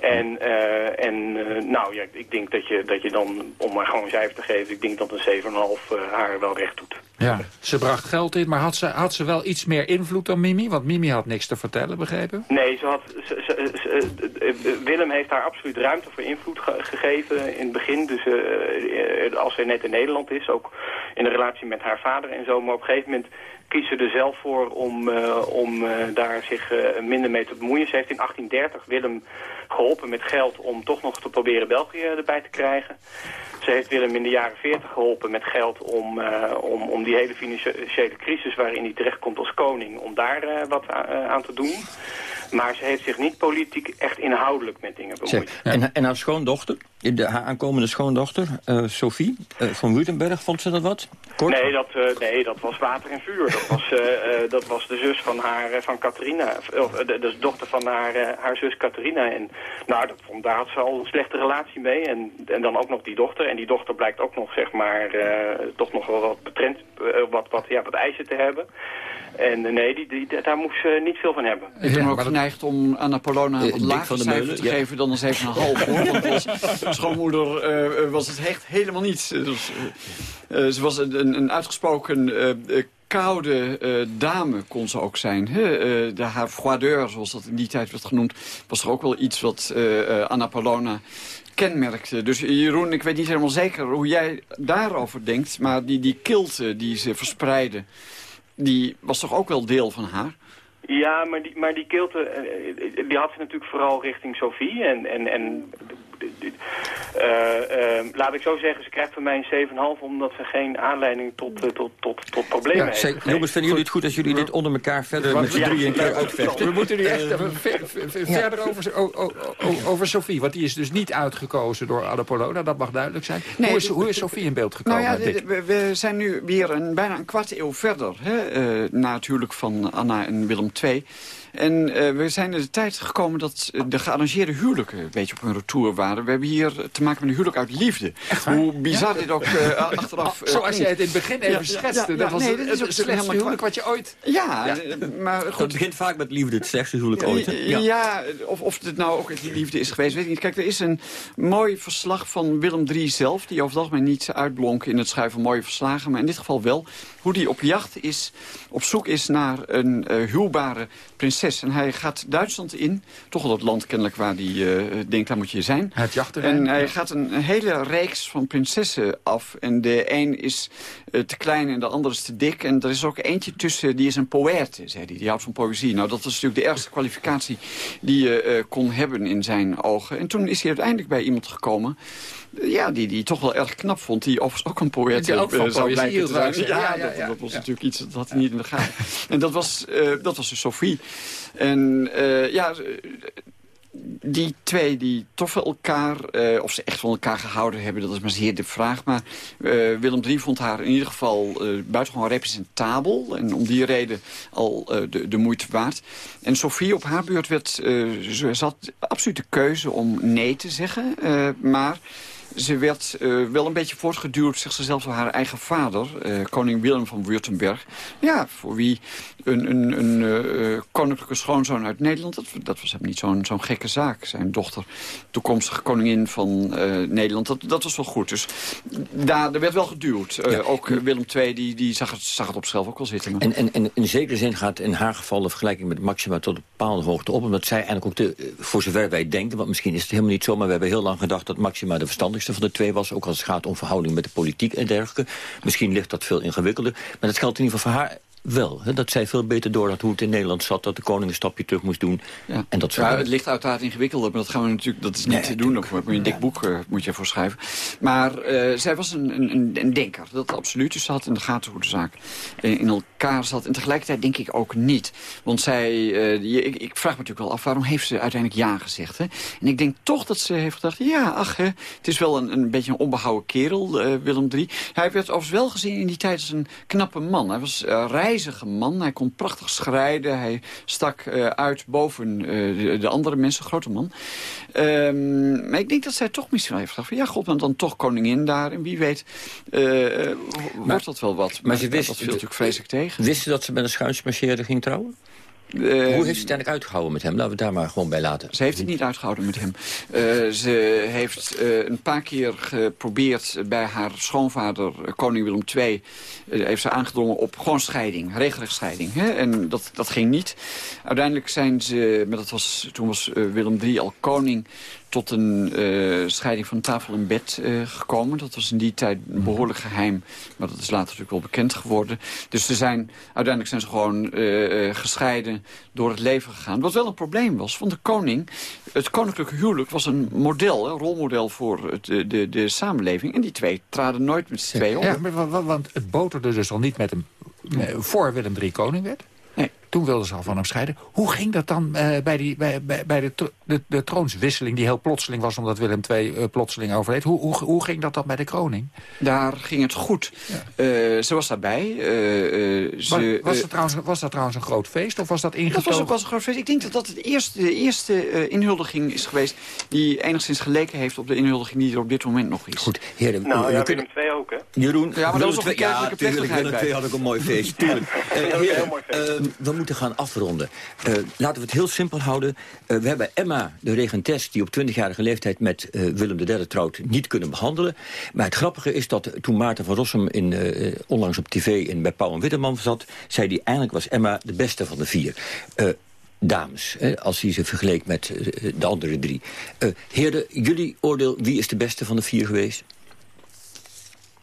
En, uh, en uh, nou ja, ik denk dat je, dat je dan, om maar gewoon een cijfer te geven, ik denk dat een 7,5 uh, haar wel recht doet. Ja, ze bracht geld in, maar had ze, had ze wel iets meer invloed dan Mimi? Want Mimi had niks te vertellen, begrepen? Nee, ze had, ze, ze, Willem heeft haar absoluut ruimte voor invloed ge gegeven in het begin. Dus als zij net in Nederland is, ook in de relatie met haar vader en zo. Maar op een gegeven moment kiezen er zelf voor om, uh, om uh, daar zich uh, minder mee te bemoeien. Ze heeft in 1830 Willem geholpen met geld om toch nog te proberen België erbij te krijgen. Ze heeft Willem in de jaren 40 geholpen met geld om, om, om die hele financiële crisis waarin hij terechtkomt als koning, om daar wat aan te doen. Maar ze heeft zich niet politiek echt inhoudelijk met dingen bemoeid. En, en haar schoondochter, de, haar aankomende schoondochter, uh, Sophie uh, van Württemberg, vond ze dat wat? Kort? Nee, dat, uh, nee, dat was water en vuur. Dat was, dat was de zus van haar, van Catharina, of de, de, dochter van haar, haar zus Catharina. En nou, dat, daar had ze al een slechte relatie mee. En, en dan ook nog die dochter. En die dochter blijkt ook nog, zeg maar, toch nog wel wat, betrend, wat, wat, ja, wat eisen te hebben. En nee, die, die, daar moest ze niet veel van hebben. Ik ben ook geneigd om Anna Polona een wat lager cijfer te geven dan een 7,5 hoor. Want als schoonmoeder uh, was het echt helemaal niets. Dus, uh, ze was een, een uitgesproken uh, koude uh, dame kon ze ook zijn. Hè? Uh, de haar froideur, zoals dat in die tijd werd genoemd... was er ook wel iets wat uh, Anna Polona kenmerkte. Dus Jeroen, ik weet niet helemaal zeker hoe jij daarover denkt... maar die, die kilte die ze verspreidde die was toch ook wel deel van haar? Ja, maar die, maar die kilte, eh, die had ze natuurlijk vooral richting Sophie. En, en, en laat ik zo zeggen, ze krijgt van mij een 7,5 omdat ze geen aanleiding tot, uh, tot, tot, tot problemen ja, heeft. Jongens, vinden jullie het goed als jullie dit onder elkaar verder met z'n drieën een keer uitvechten? We moeten nu echt verder over, over Sophie, want die is dus niet uitgekozen door Adapolona, dat mag duidelijk zijn. Nee, hoe, is, hoe is Sophie in beeld gekomen? Nou ja, we, we, zijn nu weer een, bijna een kwart eeuw verder, hè, natuurlijk van Anna en Willem II. En uh, we zijn in de tijd gekomen dat de gearrangeerde huwelijken een beetje op hun retour waren. We hebben hier te maken met een huwelijk uit liefde. Hoe bizar dit ook uh, achteraf uh, Zoals jij het in het begin even schetste. dat was nee, dat is ook het slechtste huwelijk wat je ooit... Ja, maar goed. Het begint vaak met liefde, het slechtste huwelijk ooit. Ja, of, of het nou ook liefde is geweest, weet ik niet. Kijk, er is een mooi verslag van Willem III zelf... die over het algemeen niet uitblonk in het schrijven van mooie verslagen... maar in dit geval wel, hoe die op jacht is, op zoek is naar een huwbare prinses en hij gaat Duitsland in. Toch wel het land kennelijk waar hij uh, denkt, daar moet je zijn. Het jachten. En hij gaat een, hele reeks van prinsessen af. En de een is uh, te klein en de andere is te dik. En er is ook eentje tussen, die is een poëte, zei hij. Die houdt van poëzie. Nou, dat is natuurlijk de ergste kwalificatie die je kon hebben in zijn ogen. En toen is hij uiteindelijk bij iemand gekomen ja, die die toch wel erg knap vond. Die overigens ook een poëet uh, zou blijken te zijn. Ja, ja, dat, dat, was natuurlijk iets, dat had hij niet in de gaten. En dat was, uh, dat was dus Sophie. En uh, ja, die twee die toch wel elkaar, eh, of ze echt van elkaar gehouden hebben, dat is maar zeer de vraag. Maar eh, Willem III vond haar in ieder geval uh, buitengewoon representabel. En om die reden al de, de moeite waard. En Sophie op haar beurt werd, ze had absoluut de keuze om nee te zeggen. maar ze werd uh, wel een beetje voortgeduwd, zegt ze zelf, door haar eigen vader, uh, koning Willem van Württemberg. Ja, voor wie een, een, een uh, koninklijke schoonzoon uit Nederland, dat, dat was hem niet zo'n zo'n gekke zaak. Zijn dochter, toekomstige koningin van Nederland, dat, dat was wel goed. Dus daar, er werd wel geduwd. Ook Willem II, die, die zag, het, zag het op zichzelf ook wel zitten. En, en, en in zekere zin gaat in haar geval de vergelijking met Maxima tot een bepaalde hoogte op. Omdat zij eigenlijk ook, de, voor zover wij denken, want misschien is het helemaal niet zo, maar we hebben heel lang gedacht dat Maxima de van de twee was. Ook als het gaat om verhouding met de politiek en dergelijke. Misschien ligt dat veel ingewikkelder. Maar dat geldt in ieder geval voor haar wel. Hè, dat zij veel beter door hoe het in Nederland zat. Dat de koning een stapje terug moest doen. Ja. En dat ja, het ligt uiteraard ingewikkelder. Maar dat gaan we natuurlijk dat is niet te doen. Daar moet je een dik boek uh, moet je voor schrijven. Maar uh, zij was een, een, een, denker. Dat absoluut. Dus ze had in de gaten hoe de zaak in elkaar zat. En tegelijkertijd denk ik ook niet. Want zij... Uh, ik, ik, vraag me natuurlijk wel af. Waarom heeft ze uiteindelijk ja gezegd? Hè? En ik denk toch dat ze heeft gedacht. Ja, ach, hè, het is wel een, een beetje een onbehouden kerel. Willem III. Hij werd overigens wel gezien in die tijd als een knappe man. Hij was reizige man. Hij kon prachtig schrijden. Hij stak uh, uit boven de, de, andere mensen, grote man. Um, maar ik denk dat zij toch misschien wel heeft gedacht... Van, ja, god, dan toch koningin daar. En wie weet wordt dat wel wat. Maar, maar ze wist, dat viel natuurlijk vreselijk tegen. Wist ze dat ze met een schuinsmarcheerder ging trouwen? Hoe heeft ze het uiteindelijk uitgehouden met hem? Laten we het daar maar gewoon bij laten. Ze heeft het niet uitgehouden met hem. Uh, ze heeft uh, een paar keer geprobeerd bij haar schoonvader, koning Willem II... Uh, heeft ze aangedrongen op gewoon scheiding, regelrecht scheiding. Hè? En dat, dat ging niet. Uiteindelijk zijn ze, maar dat was, toen was Willem III al koning tot een uh, scheiding van tafel en bed uh, gekomen. Dat was in die tijd behoorlijk geheim, maar dat is later natuurlijk wel bekend geworden. Dus ze zijn, uiteindelijk zijn ze gewoon uh, gescheiden door het leven gegaan. Wat wel een probleem was, want de koning, het koninklijke huwelijk was een model, een rolmodel voor het, de, de, samenleving. En die twee traden nooit met z'n tweeën op. Ja, maar, want het boterde dus al niet met hem voor Willem III koning werd. Toen wilden ze al van hem scheiden. Hoe ging dat dan uh, bij, die, bij, bij, bij de, de, de, troonswisseling... die heel plotseling was omdat Willem II uh, plotseling overleed? Hoe, hoe, hoe ging dat dan bij de kroning? Daar ging het goed. Ja. Uh, ze was daarbij. ze, was, dat trouwens, was dat trouwens een groot feest? Of was dat ingetogen? Dat was ook wel een groot feest. Ik denk dat dat het eerste, de eerste inhuldiging is geweest... die enigszins geleken heeft op de inhuldiging die er op dit moment nog is. Goed, heren. Nou ja, Willem II ook, hè? Jeroen, ja, maar dat was ook een kerkelijke ja, plechtigheid Willem II had ook een mooi feest. Tuurlijk. heel mooi feest we moeten gaan afronden. Uh, laten we het heel simpel houden. Uh, we hebben Emma, de regentes, die op 20-jarige leeftijd met uh, Willem III trouwt, niet kunnen behandelen. Maar het grappige is dat toen Maarten van Rossum in, onlangs op tv in, bij Pauw en Witteman zat, zei hij eigenlijk was Emma de beste van de vier dames, als hij ze vergeleek met de andere drie. Uh, heren, jullie oordeel, wie is de beste van de vier geweest?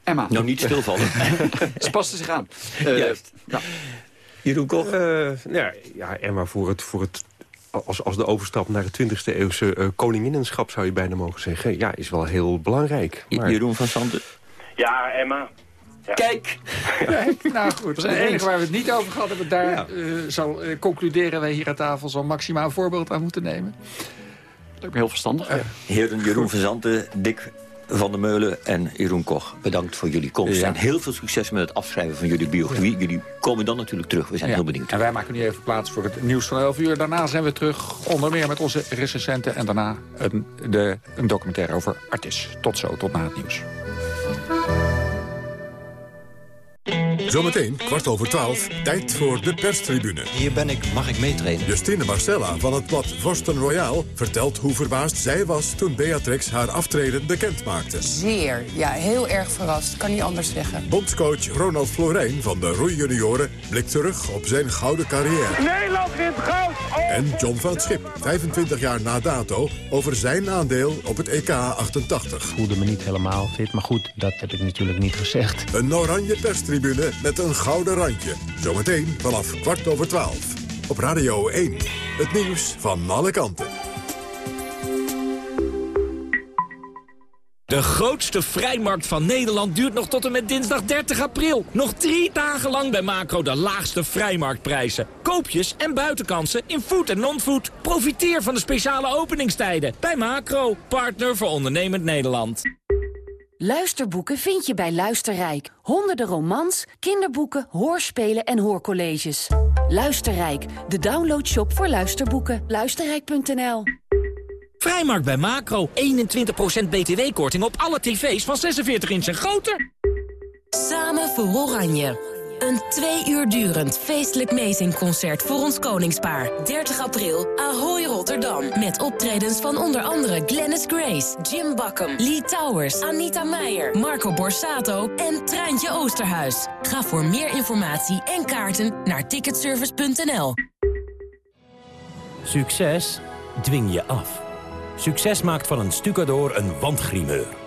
Emma. Nou, niet stilvallen. Ze paste zich aan. Uh, Juist. Ja. Jeroen Koch? Uh, ja, ja, Emma, voor het, voor het, als, als de overstap naar het 20e eeuwse uh, koninginnenschap... zou je bijna mogen zeggen, ja, is wel heel belangrijk. Maar... Jeroen van Santen? Ja, Emma. Ja. Kijk! Kijk! Nou goed, het enige waar we het niet over gehad hebben... daar ja. uh, zal, concluderen wij hier aan tafel... zal Maxima een voorbeeld aan moeten nemen. Dat is heel verstandig. Heren Jeroen van Zanten, Dick van der Meulen en Jeroen Koch. Bedankt voor jullie komst. Ja. En heel veel succes met het afschrijven van jullie biografie. Ja. Jullie komen dan natuurlijk terug. We zijn ja. heel benieuwd. En wij maken nu even plaats voor het nieuws van 11 uur. Daarna zijn we terug, onder meer met onze recensenten. En daarna een, de, een documentaire over Artis. Tot zo, tot na het nieuws. Zometeen, kwart over twaalf, tijd voor de perstribune. Hier ben ik, mag ik meetrainen? Justine Marcella van het blad Vorsten Royaal vertelt hoe verbaasd zij was... toen Beatrix haar aftreden bekend maakte. Zeer, ja, heel erg verrast. Kan niet anders zeggen. Bondscoach Ronald Florijn van de roeijunioren blikt terug op zijn gouden carrière. Nederland wint goud! Oh. En John van het Schip, 25 jaar na dato, over zijn aandeel op het EK 88. Ik voelde me niet helemaal fit, maar goed, dat heb ik natuurlijk niet gezegd. Een oranje perstribune met een gouden randje. Zometeen vanaf kwart over twaalf. Op Radio 1. Het nieuws van alle kanten. De grootste vrijmarkt van Nederland duurt nog tot en met dinsdag 30 april. Nog drie dagen lang bij Macro de laagste vrijmarktprijzen. Koopjes en buitenkansen in food en non-food. Profiteer van de speciale openingstijden bij Macro, partner voor ondernemend Nederland. Luisterboeken vind je bij Luisterrijk. Honderden romans, kinderboeken, hoorspelen en hoorcolleges. Luisterrijk, de downloadshop voor luisterboeken. Luisterrijk.nl Vrijmarkt bij Macro. 21% btw-korting op alle tv's van 46 inch en groter. Samen voor Oranje. Een twee uur durend feestelijk meezingconcert voor ons koningspaar. 30 april, Ahoy Rotterdam. Met optredens van onder andere Glennis Grace, Jim Bakken, Lee Towers, Anita Meijer, Marco Borsato en Treintje Oosterhuis. Ga voor meer informatie en kaarten naar ticketservice.nl. Succes dwing je af. Succes maakt van een stucador een wandgrimeur.